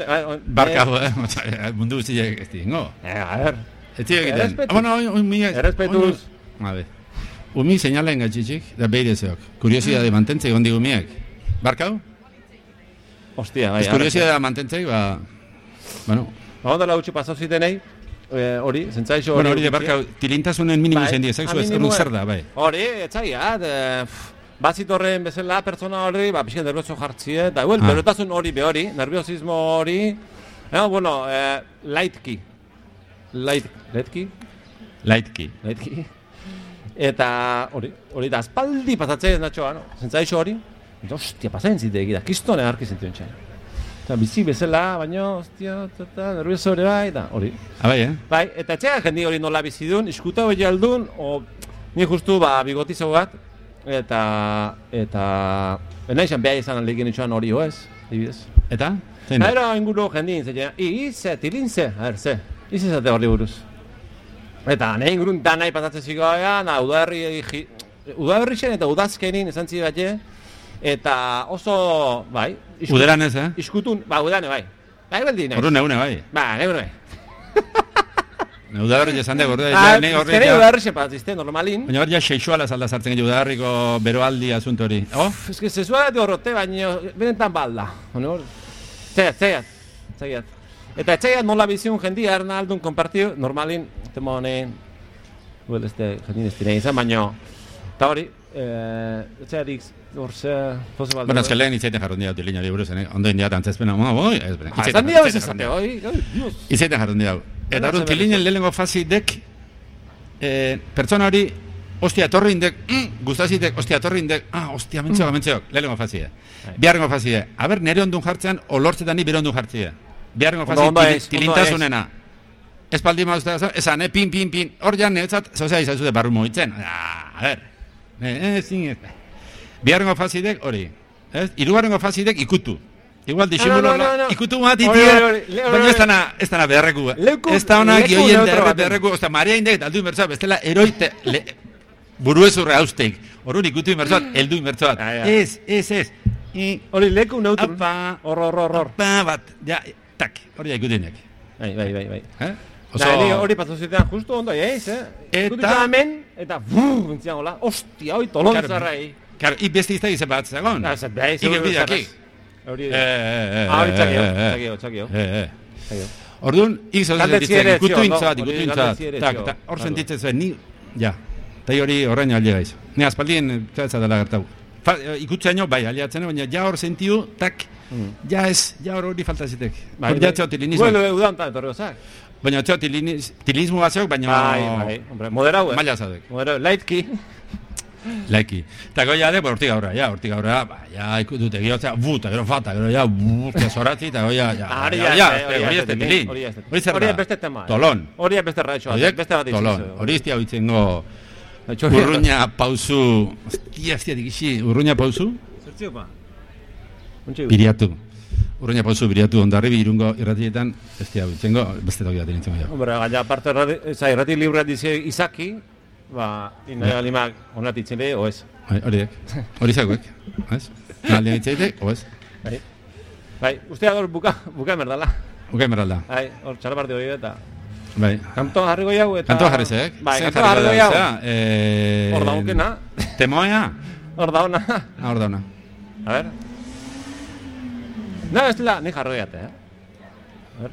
barkabo, eh? Osea, mundu guztiak ez dingo. Eh, a ver, Ez dira egiten. Ah, bueno, oi, mila... Errespetuz. A ver. Umi seinalen gatxitxik, da behidezeok. Kuriosidade [CLEARS THROAT] mantentze gondi umiek. Barkau? Ostia, bai. Ez kuriosidadea mantentzei, ba... Bueno, Ba, ondela gutxi pasau zitenei, eh, hori, zentzaixo hori. bueno hori barka, tilintasunen minimo Bai, zen die, zaizu a ez minimo, zer da, bai. Hori, etxaiat, eh, bazit horren bezala pertsona hori, ba, pixka nervioso jartzie, eta, well, Ah. berotasun hori be hori, nerviosismo hori, eh, bueno, eh, lightki. Light, lightki? Lightki. Lightki. Eta hori, hori da, aspaldi pasatzea natxoa, no? Zentzaixo hori, eta, ostia, pasatzen zitegi da, kistone harki zentuen txain. Eta bizi bezala, baino, ostia, eta, nervioso hori bai, da, hori. Ah, bai, eh? Bai, eta etxea jendi hori nola bizi duen, iskuta hori aldun, o ni justu ba bigotizo bat eta eta Bena izan behar izan aldekin itxoan hori hoez, dibidez. Eta? Zein? Eta inguru jendin zein, i, ze, tilintze, a ber, ze, izizate horri buruz. Eta nahi ingurun da nahi pasatzen zikoa, na, udaberri, ji- udaberri zen eta udazkenin esan zi bat eta oso, bai, isku- Uderan ez, eh? iskutun, ba, udane, bai. Bai, beldi, nahi. Horun egune, bai. Ba, nahi, bai. [LAUGHS] Udaberri esan dugu, horre, Ah, ne horre, ja- udaberri zen pasatzizte, normalin. baina hor ja seixuala zalda sartzen gehiago udaberriko beroaldi asunto hori. Oh? Ez que sexua de horrote, baina benetan balda. Bueno, hor- Zaiat, zaiat, zaiat. Eta etxaiat nola biziun jendia erna aldun kompartiu, normalin, tema honen, well, este jendin ez diren izan, baina, eta hori, eh, etxaiatik, hor ze, pose balda. Bueno, lehen itzaiten jarrun dira utilina buruz, eh? Ondo india tantzezpena, mo, boi, ez bera. Esan dio ez esate, oi, oi, dios. Izaiten jarrun dira. Eta tilinen berriz. lehenengo fasi dek, eh, pertsona hori, ostia, torri indek, mm, gustazitek, ostia, torri indek, ah, ostia, mentzeok, mentzeok, lehenengo fasi da. Bai. Biharrengo fasi da. Aber, nere ondun jartzean, olortzetan ni bere ondun jartzea. Ondo tili- ez, ondo tilintasunena. Ez paldi mauzta, esan, eh, pin, pin, pin, hor jan, netzat, zozea izazu de barru moitzen. Ah, a ver, eh, eh, zin, ez. Biharrengo fasidek, hori. Ez? Irugarrengo fasidek ikutu. Igual disimulo, no, no, no. ikutu bat Hori, itia, hori, hori, hori, baina hori. ez dana, ez dana beharreku. Leku- ez da ona leku gioien derre beharreku, osta, marea indek, aldu inbertsoa, bestela eroite, le, buru ezurre hausteik. Horun ikutu inbertsoat, eldu inbertsoat. Ja, ja. Ez, ez, ez. Hori leku neutru. apa, Hor, hor, hor, hor. apa, bat, ja, tak, hori da ikutu. Bai, bai, bai, bai. Eh? Oso... Da, hori pasatu zitean justu ondo, eiz, eh? Eta- Ikutu hemen, eta buh, bintzian hola, ostia, hoi, tolon Claro, ik beste izte izan bat zagon. Da, zet, behai, Ik bidaki. Hori, Eh, eh, eh, Ah, hori txakio, eh, eh, txakio, txakio. Eh, eh. Orduan, ik zauzen Galdetzi sentitzen, ere ikutu intzat, ikutu intzat. Tak, tak, hor Claro. sentitzen zuen, ni, ja. Ta hori horrein alde gaiz. Ni aspaldien, txatza dela gertau. Eh, ikutzaino, bai, aliatzen, baina ja hor sentiu, tak, ja ez, ja hor hori falta zitek. Hor ja txeo tilinismo. Mm. Bueno, udan tan, torreo zak. Baina txeo zeok, baina... Bai, bai, hombre, moderau, eh? Maila zaudek. Moderau, lightki. Laiki. Eta goia de, hortik aurra, ja, hortik aurra, ba, ja, ikutute, gero, zera, bu, eta gero fata, gero, ja, bu, eta zoratzi, eta goia, ja, Ah, Hori ja, ja, ja, hori ja, ez tetilin. hori ja, ez zer da? ez beste tema. eh? Tolon. Hori ez beste Horiek, beste bat tolon. Hori iztia hoitzengo, urruña pausu, ostia, ostia, dikixi, urruña pausu, Zertzio pa? Ontsi, biriatu. Urruña pausu, biriatu, ondarribi irungo irratietan, ez dia hoitzengo, beste toki bat irintzen ja. Hombre, gaina aparte errati, eza, irrati libre dize izaki, ba, ina Ja. limak onatik le, o ez. Bai, Horiek, hori zaguek, ez? Naldi nitzeitek, oez? Bai, bai, ustea hor buka, buka merdala. Uke meralda, Bai, hor txalaparte hori eta... bai. Kanto jarriko jau eta... Kanto jarri zeek? Bai, Zein kanto jarriko jarriko jau. eh, Hor daukena. Temoea? Hor dauna. Ah, hor dauna. A ver. No, ez dela, ni jarro jate, eh?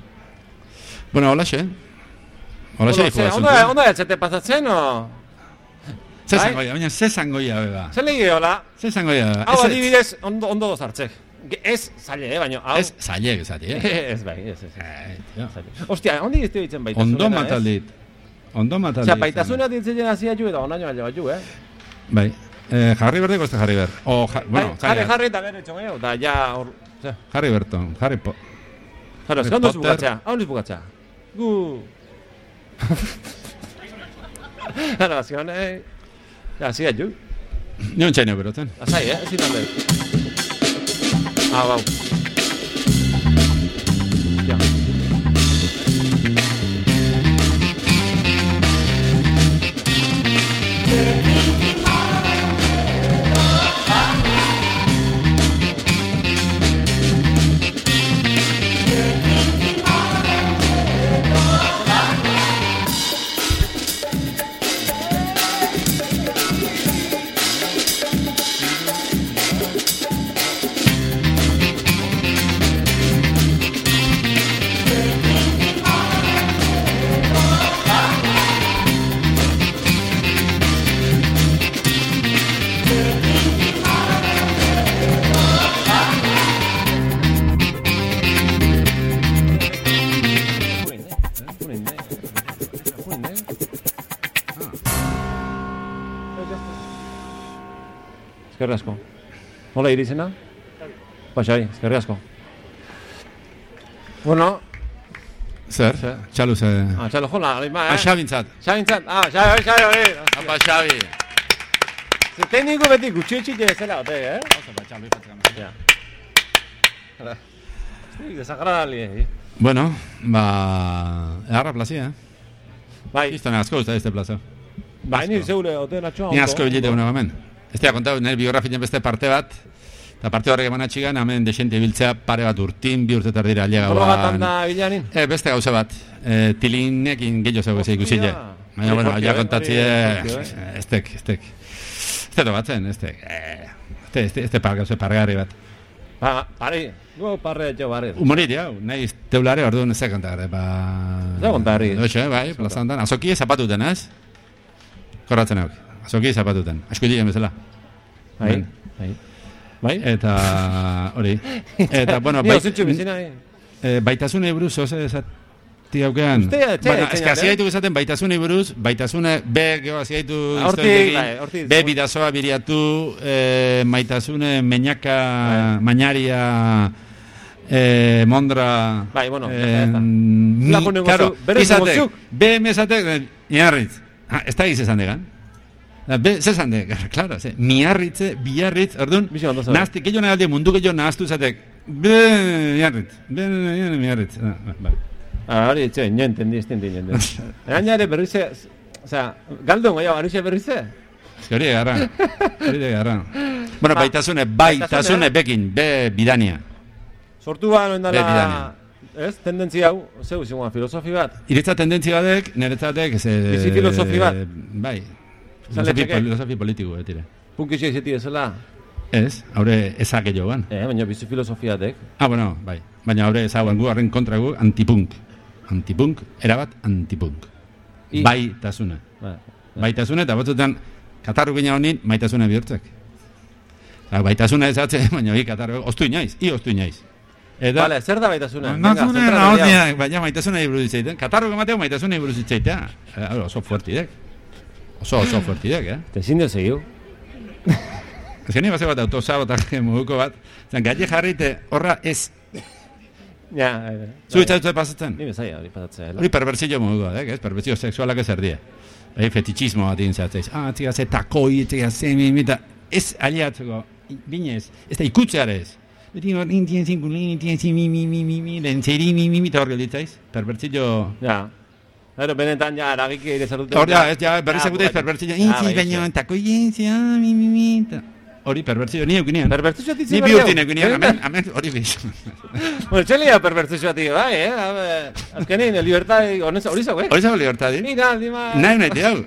Bueno, hola xe. Hola xe, Ondo, ze, ondo, ondo etxete pasatzen, o... Ze bai? zangoia, baina ze zangoia, beba. Zer legi hola, Ze zangoia. hau Ez- adibidez, ondo, ondo dozartzek. Ez, zaile, eh, baina, hau... Ez zailek esati, eh? [LAUGHS] Ez, bai, ez, ez. Eh. Zaile. Ostia, ondi izte ditzen baita. Ondo mataldit. Ondo mataldit. Osea, baitasuna ditzen hasi ju eta onaino alde bat ju, eh? Bai. Eh, jarri berdeko ez jarri ber. O, ja, bueno, Bai, jarri, zaila. jarri eta gero etxon gehiago, da, ja, hor... Osea, Jarri berto, jarri po. Harry Potter. bukatzea, hau niz bukatzea. Gu... [LAUGHS] Jaro, azkion, eh... Ja, hasi ju. Ni on txaino beroten. Azai, eh? Ezin alde. Hau, Nola irizena? Ba, Xabi, eskerri asko. Bueno, Zer? Zer? Txalu ze... ah, txalo, jola, alima, eh? Ah, Xabintzat. Xabintzat, ah, Xabi, Xabi, hori. Apa, Xabi. Ze tekniko beti gutxi etxite zela, ote, eh? Ja. Hala. Sí, desagradable, eh? Bueno, ba... Egarra plazia, eh? Bai, Iztan asko usta este plazo. bai, ni zeure, ote, natxoa. Ni asko bilete una hemen. Ez da kontatu, nire biografien beste parte bat, eta parte horrek eman atxigan, hemen desente biltzea pare bat urtin, bi urte tardira alega Drogatan da bilanin? E, beste gauza bat, e, tilinekin gehiago zego ze ikusile. Ja. Baina, bueno, ja eh? kontatzie, Hori fortio, ez tek, ez tek. Ez tek batzen, ez tek. Eh, Ez tek, ez tek, ez tek par, gauza pargarri bat. Ba, pari, gu parre etxo barri. Humorit, ja, nahi teulare, orduan ez da kontagarri, ba... Ez da kontagarri. Oxe, bai, plazantan. Azoki zapatuten, ez? Korratzen hauk. Azoki zapatuten. Diren bezala. Bai, bai. Bai? Eta hori. Eta, bueno, [LAUGHS] bai, eh? baitasune buruz, haukean. Uste, etxe, Bueno, eske hasi eh? gaitu esaten baitasune buruz, baitasune be geho hasi gaitu Ah, bai, be bidazoa biriatu, e, maitasune meñaka, Bai. mañaria, e, mondra... Bai, bueno, eh, claro, negozuk. be mesatek, eh, miarritz. Ah, ez da giz esan degan. Ah, Be, zesan de, claro, ze, miarritze, biarritz, orduan, nahazti, kello nahi alde mundu kello nahaztu zatek, be, miarritz, be, miarritz, ah, ba, ba. Ah, hori etxe, nio entendi, ez entendi, entendi. Gaina ere berrize, osea, galdun, gaia, berrize berrize. Hori egarra, hori egarra. Bueno, Ba, baitasune, baitasune, baitasune bekin, be bidania. Sortu ba, noen Be, dala, bidania. ez, tendentzia hau, zeu, izango, filosofi bat. Iretza tendentzia badek, niretzatek, ze... Bizi filosofi bat. Bai, Zan filosofi, letxeke? filosofi politiko, betire. Punkitxo izeti ezela, Ez, haure ezak joan. eh, baina bizi filosofiatek. Ah, bueno, bai. Baina haure ezaguan gu, harren kontra gu, antipunk. Antipunk, erabat antipunk. I- Baitasuna. Ba, Baitasuna eta batzutan katarru gina honin maitasuna bihurtzek. Eta baitasuna ez atze, [LAUGHS] baina hi katarru, ostu inaiz, i ostu inaiz. Eta, Vale, zer da baitasuna? Baitasuna baina maitasuna buruz itzaiten. Katarru emateu maitasuna buruz itzaitea. Eh, oso fuertidek. Oso, oso fuertidek, eh? Te dio segiu. Ez geni bat autosabotaje moduko bat. Zan, galle jarrite, horra ez, Ja, eh, zu itzaitze pasatzen. Ni bezaia hori pasatzea. Hori perversio moduko, eh? Ez, perversio sexualak ez erdie. Bai, fetichismo bat egin zatzeiz. Ah, txiga ze takoi, txiga ze mimita. Ez aliatzeko, binez, ez da ikutzeare ez. Beti hor, intien zinkulin, intien zin, mi, mi, mi, mi, mi, lentzeri, mi, mi, mi, eta hor gelditzaiz. Perversio... Ja. Pero benetan ja eragik ere zer dute. Hor ja, ez ja, berriz eguteiz perversio, intzi, bai, baino, takoi, intzi, ah, mi, mi, mi. Hori perversio, ni eukinean. Perbertzio Ni bi urtin eukinean, amen, amen, hori biz. [LAUGHS] Bueno, txelia perbertzio ati, bai, eh? Azkenin, libertad, honez, hori zau, eh? Hori zago libertadi? Mira, dima... Nahi nahi hau.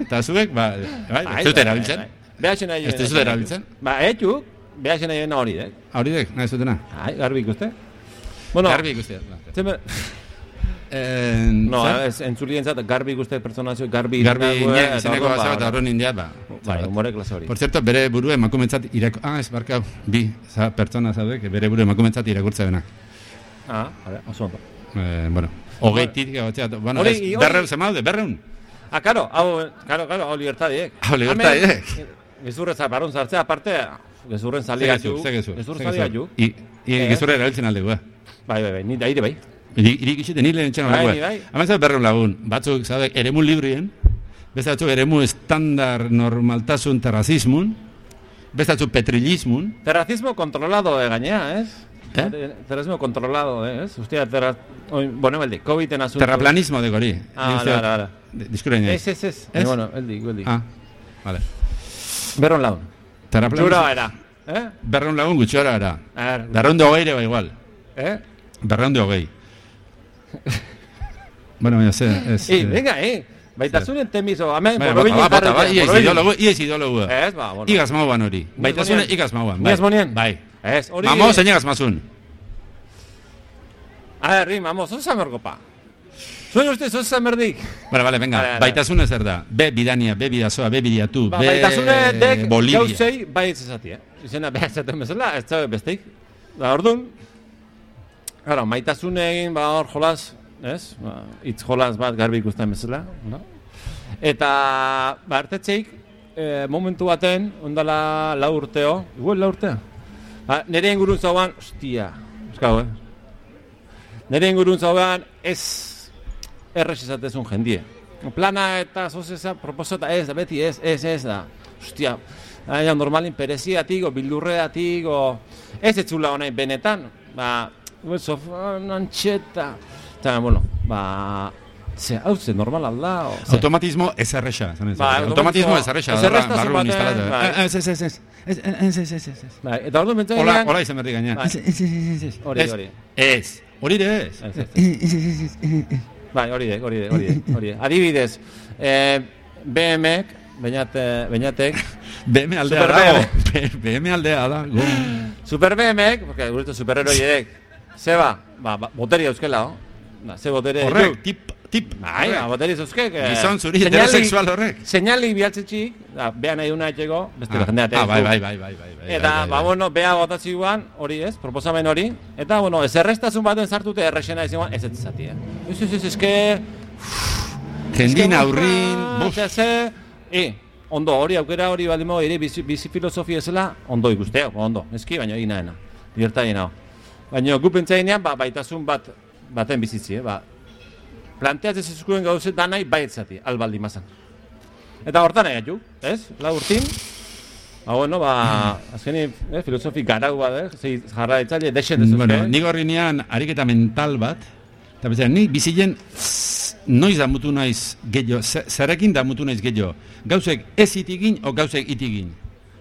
Eta zuek, ba, bai, ez dut erabiltzen. Behatzen nahi... Ez dut erabiltzen. Ba, etxu, behatzen nahi hori, eh? Hori dek, nahi zutena. Ai, garbi ikuste. Bueno, Garbi ikusti. Eh, no, ez, entzulien zat, garbi ikuste personazio, garbi... Garbi izeneko orduan, bat ba, eta horren india, ba. Bai, humore klase hori. Por cierto, bere buru emakumentzat irako... Ah, ez barkau, bi, za, pertsona zaude, que bere buru emakumentzat irakurtza benak. Ah, vale, oso ondo. Eh, bueno, hogeitit, gautxea, bueno, ez, berreun, zemaude, berreun. Ah, claro, hau, claro, claro, hau libertadiek. Hau libertadiek. Hemen, Gezurre zaparun zartzea, aparte, gezurren Zegezur, ju. Gezurren salia ju. I, i Eh? gezurra erabiltzen alde gua. Bai, bai, bai, ni da ire bai. Irik isite nile entxan Bai, bai. zau berreun lagun, batzuk, zabe, eremu librien, beste batzuk eremu estandar normaltasun terrazismun, beste batzuk petrilismun, Terracismo controlado de gainea, ez? Eh? Terracismo controlado, eh, ez? Ustia, terra... Bueno, beldi, COVID-en asunto. terraplanismo de gori. Ah, ara, ara, ara. Diskura Ez, ez, ez. Eh, bueno, eldi, eldi. Ah, vale. Berron laun. Terraplanismo. Jura era. Eh? Berreun lagun gutxora era. A ver, Berreun de hogei ere ba igual. eh? Berreun de hogei. [LAUGHS] bueno, baina ze, ez... Eh, venga, eh. Baitasunen temizo, amen, Baina, borobili bota, bota, jarraitea, bai, iez borobili. ideologu, iez ideologu. Ez, ba, bueno. Igaz mauan hori. Monien. igaz mauan. Igaz monien? Bai. Ez, hori... Mamo zein igaz mazun. A ver, ri, mamo, zoz zamergo pa. Zuen uste, zoz zamerdik. Bueno, vale, venga. Vale, vale. Baitasune zer da. Be bidania, be bidazoa, be bidiatu, Ba, be baitasune dek Bolivia. gauzei bai ez ezati, eh? Izena [LAUGHS] behar zaten bezala, ez zabe besteik. Da, orduan, Claro, maitasune egin, ba, hor jolas, ez? Ba, itz jolas bat garbi ikusten bezala, no? Eta, ba, artetxeik, e, momentu baten, ondala lau urteo, igual lau urtea? Ba, nire ingurun zauan, ostia, eskau, eh? Nire ingurun zauan, ez, errez izatezun jendie. Plana eta zozesa proposota ez, da beti ez, ez, ez da. Ostia, Aia, normalin pereziatik, o bildurreatik, o... Ez ez zula honain benetan, ba... Sofan, antxeta... Eta, bueno, ba... Ze, hau ze, normal alda, o... Ze, Automatismo ez erresa. Ba, automatismo ez erresa. ez instalatu. bai. Eh, Ez, ez, ez, ez. Ez, ez, ez, ez. Bai, eta ordu mentzen Hola, ginean- hola izan berdi gaina. Bai. Ez, ez, ez, ez, ez. Hori, hori. Ez, hori ere ez. Ez, ez, ez. Ez. Bai, hori de, hori de, hori de, hori de. Adibidez, eh, BMek, Beñate, Beñatek, BM aldea dago. BM aldea dago. Super BMek, porque guretu superheroiek, zeba, ba, ba, boteri euskela, oh? Ba, ze boteri Horrek, tip, tip. Bai, ba, boteri euskek. eh, Gizon zuri heterosexual horrek. Seinali bialtzetxik, da, behan nahi duna etxeko, beste Ah, jendea ah, bai, bai, bai, bai, bai, bai, Eta, bai, ba, bai. bueno, beha botatzi guan, hori ez, proposamen hori. Eta, bueno, ez errestasun baten sartute errexena izan ez ez zati, eh? Ez, ez, ez, eske... Jendin aurrin, ze, e, ondo, hori aukera hori baldin mago, ere bizi, bizi filosofia ezela, ondo ikustea, ondo, eski, baina egin naena, liberta egin. Baina gu pentsainean, ba, baitasun bat, baten bizitzi, eh? ba, planteatzen zizkuen gauze danai baietzati, albaldi mazan. Eta hortan nahi atu, ez? La urtin, Ba, bueno, ba, azkeni, eh, filosofi garau bat, eh? Jarra etzaile, dexen dezu, Bueno, eh? nik horri nian ariketa mental bat, eta bezala, ni bizilen noiz damutu naiz gehiago, zerekin damutu naiz gehiago. Gauzek ez itigin, o gauzek itigin.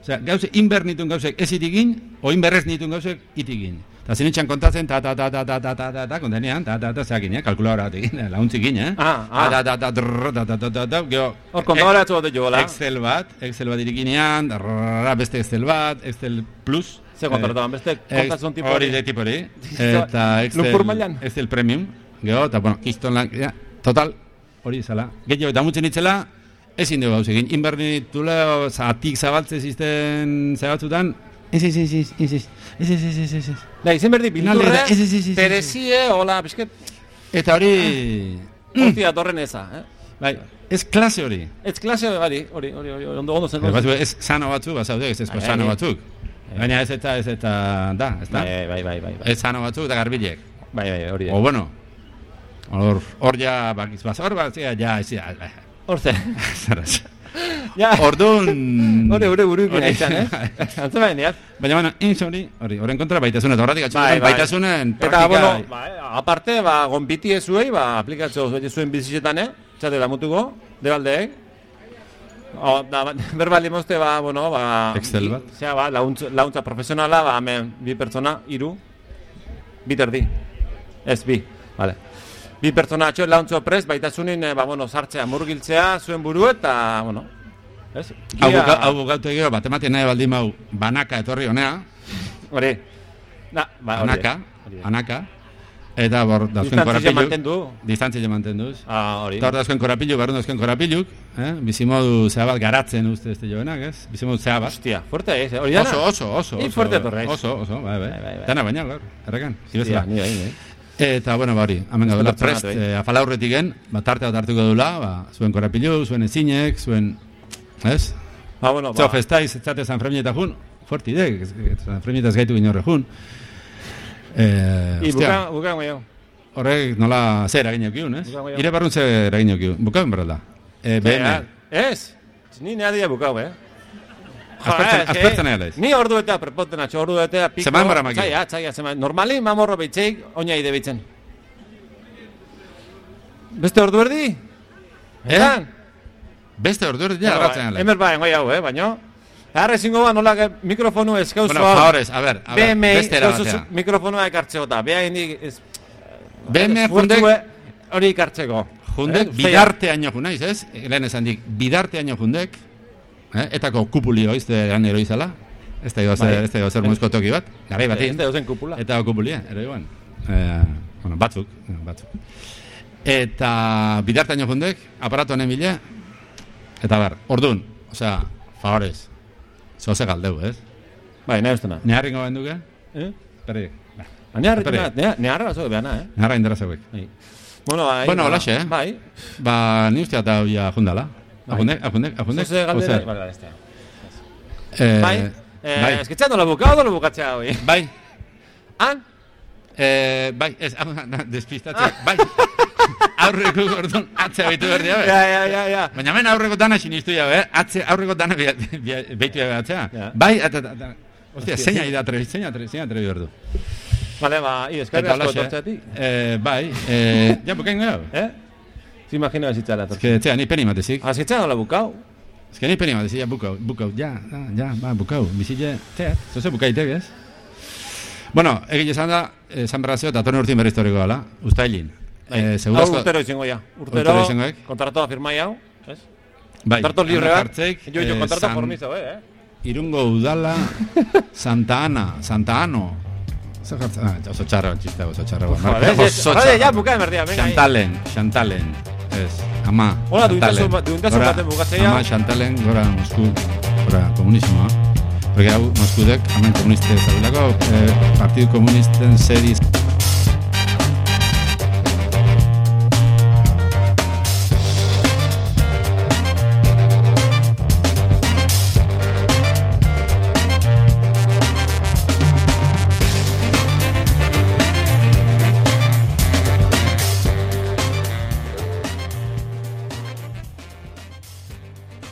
Osea, gauzek inber nitun gauzek ez itigin, o inberrez nitun gauzek itigin. Eta zinitxan kontatzen, ta, ta, ta, ta, ta, ta, ta, ta, ta, kontenean, ta, ta, ta, zeakin, eh, kalkuladora batekin, eh, launtzikin, eh? Ah, ah. Ta, ta, ta, drrr, ta, ta, ta, ta, ta, gero, Hor, kontadora atzu bat jola. Excel bat, Excel bat irikinean, drrrra, beste Excel bat, Excel Plus. Ze kontrataban, beste kontazun tipo hori. hori. de tipo hori. Eta Excel. Excel Premium. Gero, eta, bueno, kiston lan, ja, total, hori izala. Gehiago, eta mutzen itzela, ezin dugu gauz egin. Inbernitula, zatik zabaltze zisten zabatzutan, ez, ez, ez, ez, ez, ez, ez, ez, ez, ez, ez, ez. Da, izen berdi, bildurre, ez, ez, ez, ez, ez. perezie, hola, bisket, Eta hori, hortia torren eza, eh? bai, ez klase hori. Ez klase hori, hori, hori, hori, ondo, ondo zen. Bai, batzu, ez sano batzuk, bazaude, ez ezko Bai, sano bai. batzuk. Baina ez eta, ez eta, da, ez da. Bai, bai, bai, bai, bai, Ez sano batzuk eta garbilek. bai, bai, hori. O bueno, hor, hor ja, bakiz, hor bat, ja, ja, ez, ja, Hor ze. [LAUGHS] zaraz. Ja, Orduan... hori, hori, Hori- izan, eh? Antza bain, ja. Baina, bueno, inz hori, hori, horren kontra baitasunen, eta horretik Bai, atxutzen bai. baitasunen Eta, praktika... bueno, ba, eh, aparte, ba, gonbiti ezuei, ba, aplikatzeo zuen bizitzetan, eh? Txate damutuko, debaldeek. O, da, ba, berbali mozte, ba, bueno, ba... Excel bat. Zea, ba, launtza, launtza profesionala, ba, hemen, bi pertsona, hiru, bi terdi. Ez, bi, vale. Bi pertsona atxo launtzo prest, baitasunin, eh, ba, bueno, sartzea, murgiltzea, zuen buru eta, bueno, ez? Hau Ia- buka- hau bukatu egeo, bat ematen nahi baldin mau, banaka etorri honea, Hori. Na, ba, hori. anaka, eta bor, dauzken korapiluk, mantendu. distantzia mantenduz. Ah, hori. Eta hor dauzken korapiluk, barrun dauzken korapiluk, eh? bizimodu zea bat garatzen uste ez jovenak, ez? Bizimodu zea bat. Hostia, fuerte ez, eh? hori dana? Oso, oso, oso. Ni fuerte torreiz. Oso, oso, bai, bai. Bai, bai, bai. Dana baina, gaur, errekan. Hostia, ni bai, ni. Eta, bueno, ba hori, hemen gaudela prest, pertsonatu, eh, afala aurretik gen, ba, tarte bat hartuko dula, ba, zuen korapilu, zuen ezinek, zuen, ez? Ba, bueno, ba. festaiz, etzate San Fremieta jun, ez- ez- San Fremieta ez gaitu ginorre jun. Eh, I ostia, buka, buka guaio. horrek nola zer eragin eukiun, ez? Ire barrun zer eragin eukiun, bukauen berrela. Eh, BM, Ez, ni nahi dia bukau, eh? Eh, nahi laiz. Ni ordu eta prepoten atxo, ordu eta piko. Zeman bara maki. Txaia, txaia, zeman. Normali, mamorro behitzeik, oina ide behitzen. Beste ordu erdi? Etan? beste ordu hori ja, arratzen. Hemer ba, engoi hau, eh, baino. Arre zingo ba, nola mikrofonu eskauzu Bueno, favorez, a ver, a ver, beste era eskauzu batea. mikrofonua ekartzeota. Beha indik, ez... BM esfuertzue jundek, Hori ikartzeko. jundek, Eh, bidarte aino junaiz, ez? Lehen esan dik, bidarte aino jundek, eh? etako kupuli oizte gan eroizala, ez da zer, Bai. ez da zer muizko toki bat, garai batin, Ez da dozen kupula. eta kupulia, ero iguan. Eh, bueno, batzuk, eh, batzuk. Eta bidarte aino jundek, aparatu honen bile, eta ber, ordun, osea, favorez, zoze galdeu, ez? Bai, nahi ustena. Neharringo benduke? Eh? Perri, ba, Espere. harritu neharra bazo behana, eh? neharra indera zeuek. Bai. Bueno, bai. Bueno, ba- holaxe, eh? Bai. Ba, ni uste eta ja jundala. Zose galdera, Ozer, vale, vale, este. eh, Bai, eh, bai, es que echando lo bucado o lo bucatzea hoy. [LAUGHS] bai, Han? eh, bai, ez, hau da, despistatzea, bai. [LAUGHS] Aurreko gordon, atzea baitu behar dira, Ja, ja, ja, ja. Baina hemen aurreko dana sinistu jau, eh? Atze, aurreko dana beitu jau atzea. Ja. Bai, eta, eta, eta, Ostia, zeina ida trebi, zeina trebi, zeina trebi berdu. Vale, ba, i eskerrik asko etortzeatik. eh, bai, eh, ja, bukain gau. Eh? Si imagina bizitzara Ez etortzen. que, tzea, ni peni matezik. Has echado la bucao. Ez que ni peni matezik, ja, bukau, bukau, ja, ja, ja, ba, bukau, bizile, tzea, zoze bukaitek, ez? Bueno, egin esan da, esan berrazio, eta torne urtin berri historiko gala, ustailin. Bai. Eh, Hau segurasko, urtero izango ja. Urtero, Urtero izangoek. kontratoa firmai hau. Ez? bai, Kontrato libre bat. Jartzeik, Jo, jo, eh, kontrato San- formizo, eh? Irungo udala, [LAUGHS] Santa Ana, Santa Ano. Zer jartzen, ah, oso txarra, txista, oso txarra. Vale, ya, bukaen berdia, venga. ahí. Xantalen, Xantalen. Ez, ama. Hola, Xantalen. duintasun bat- duintasun baten bukatzeia. Ama Xantalen, gora Mosku, gora komunismoa. Porque hau Moskudek, hemen komuniste zabilako, eh, Partidu Komunisten seriz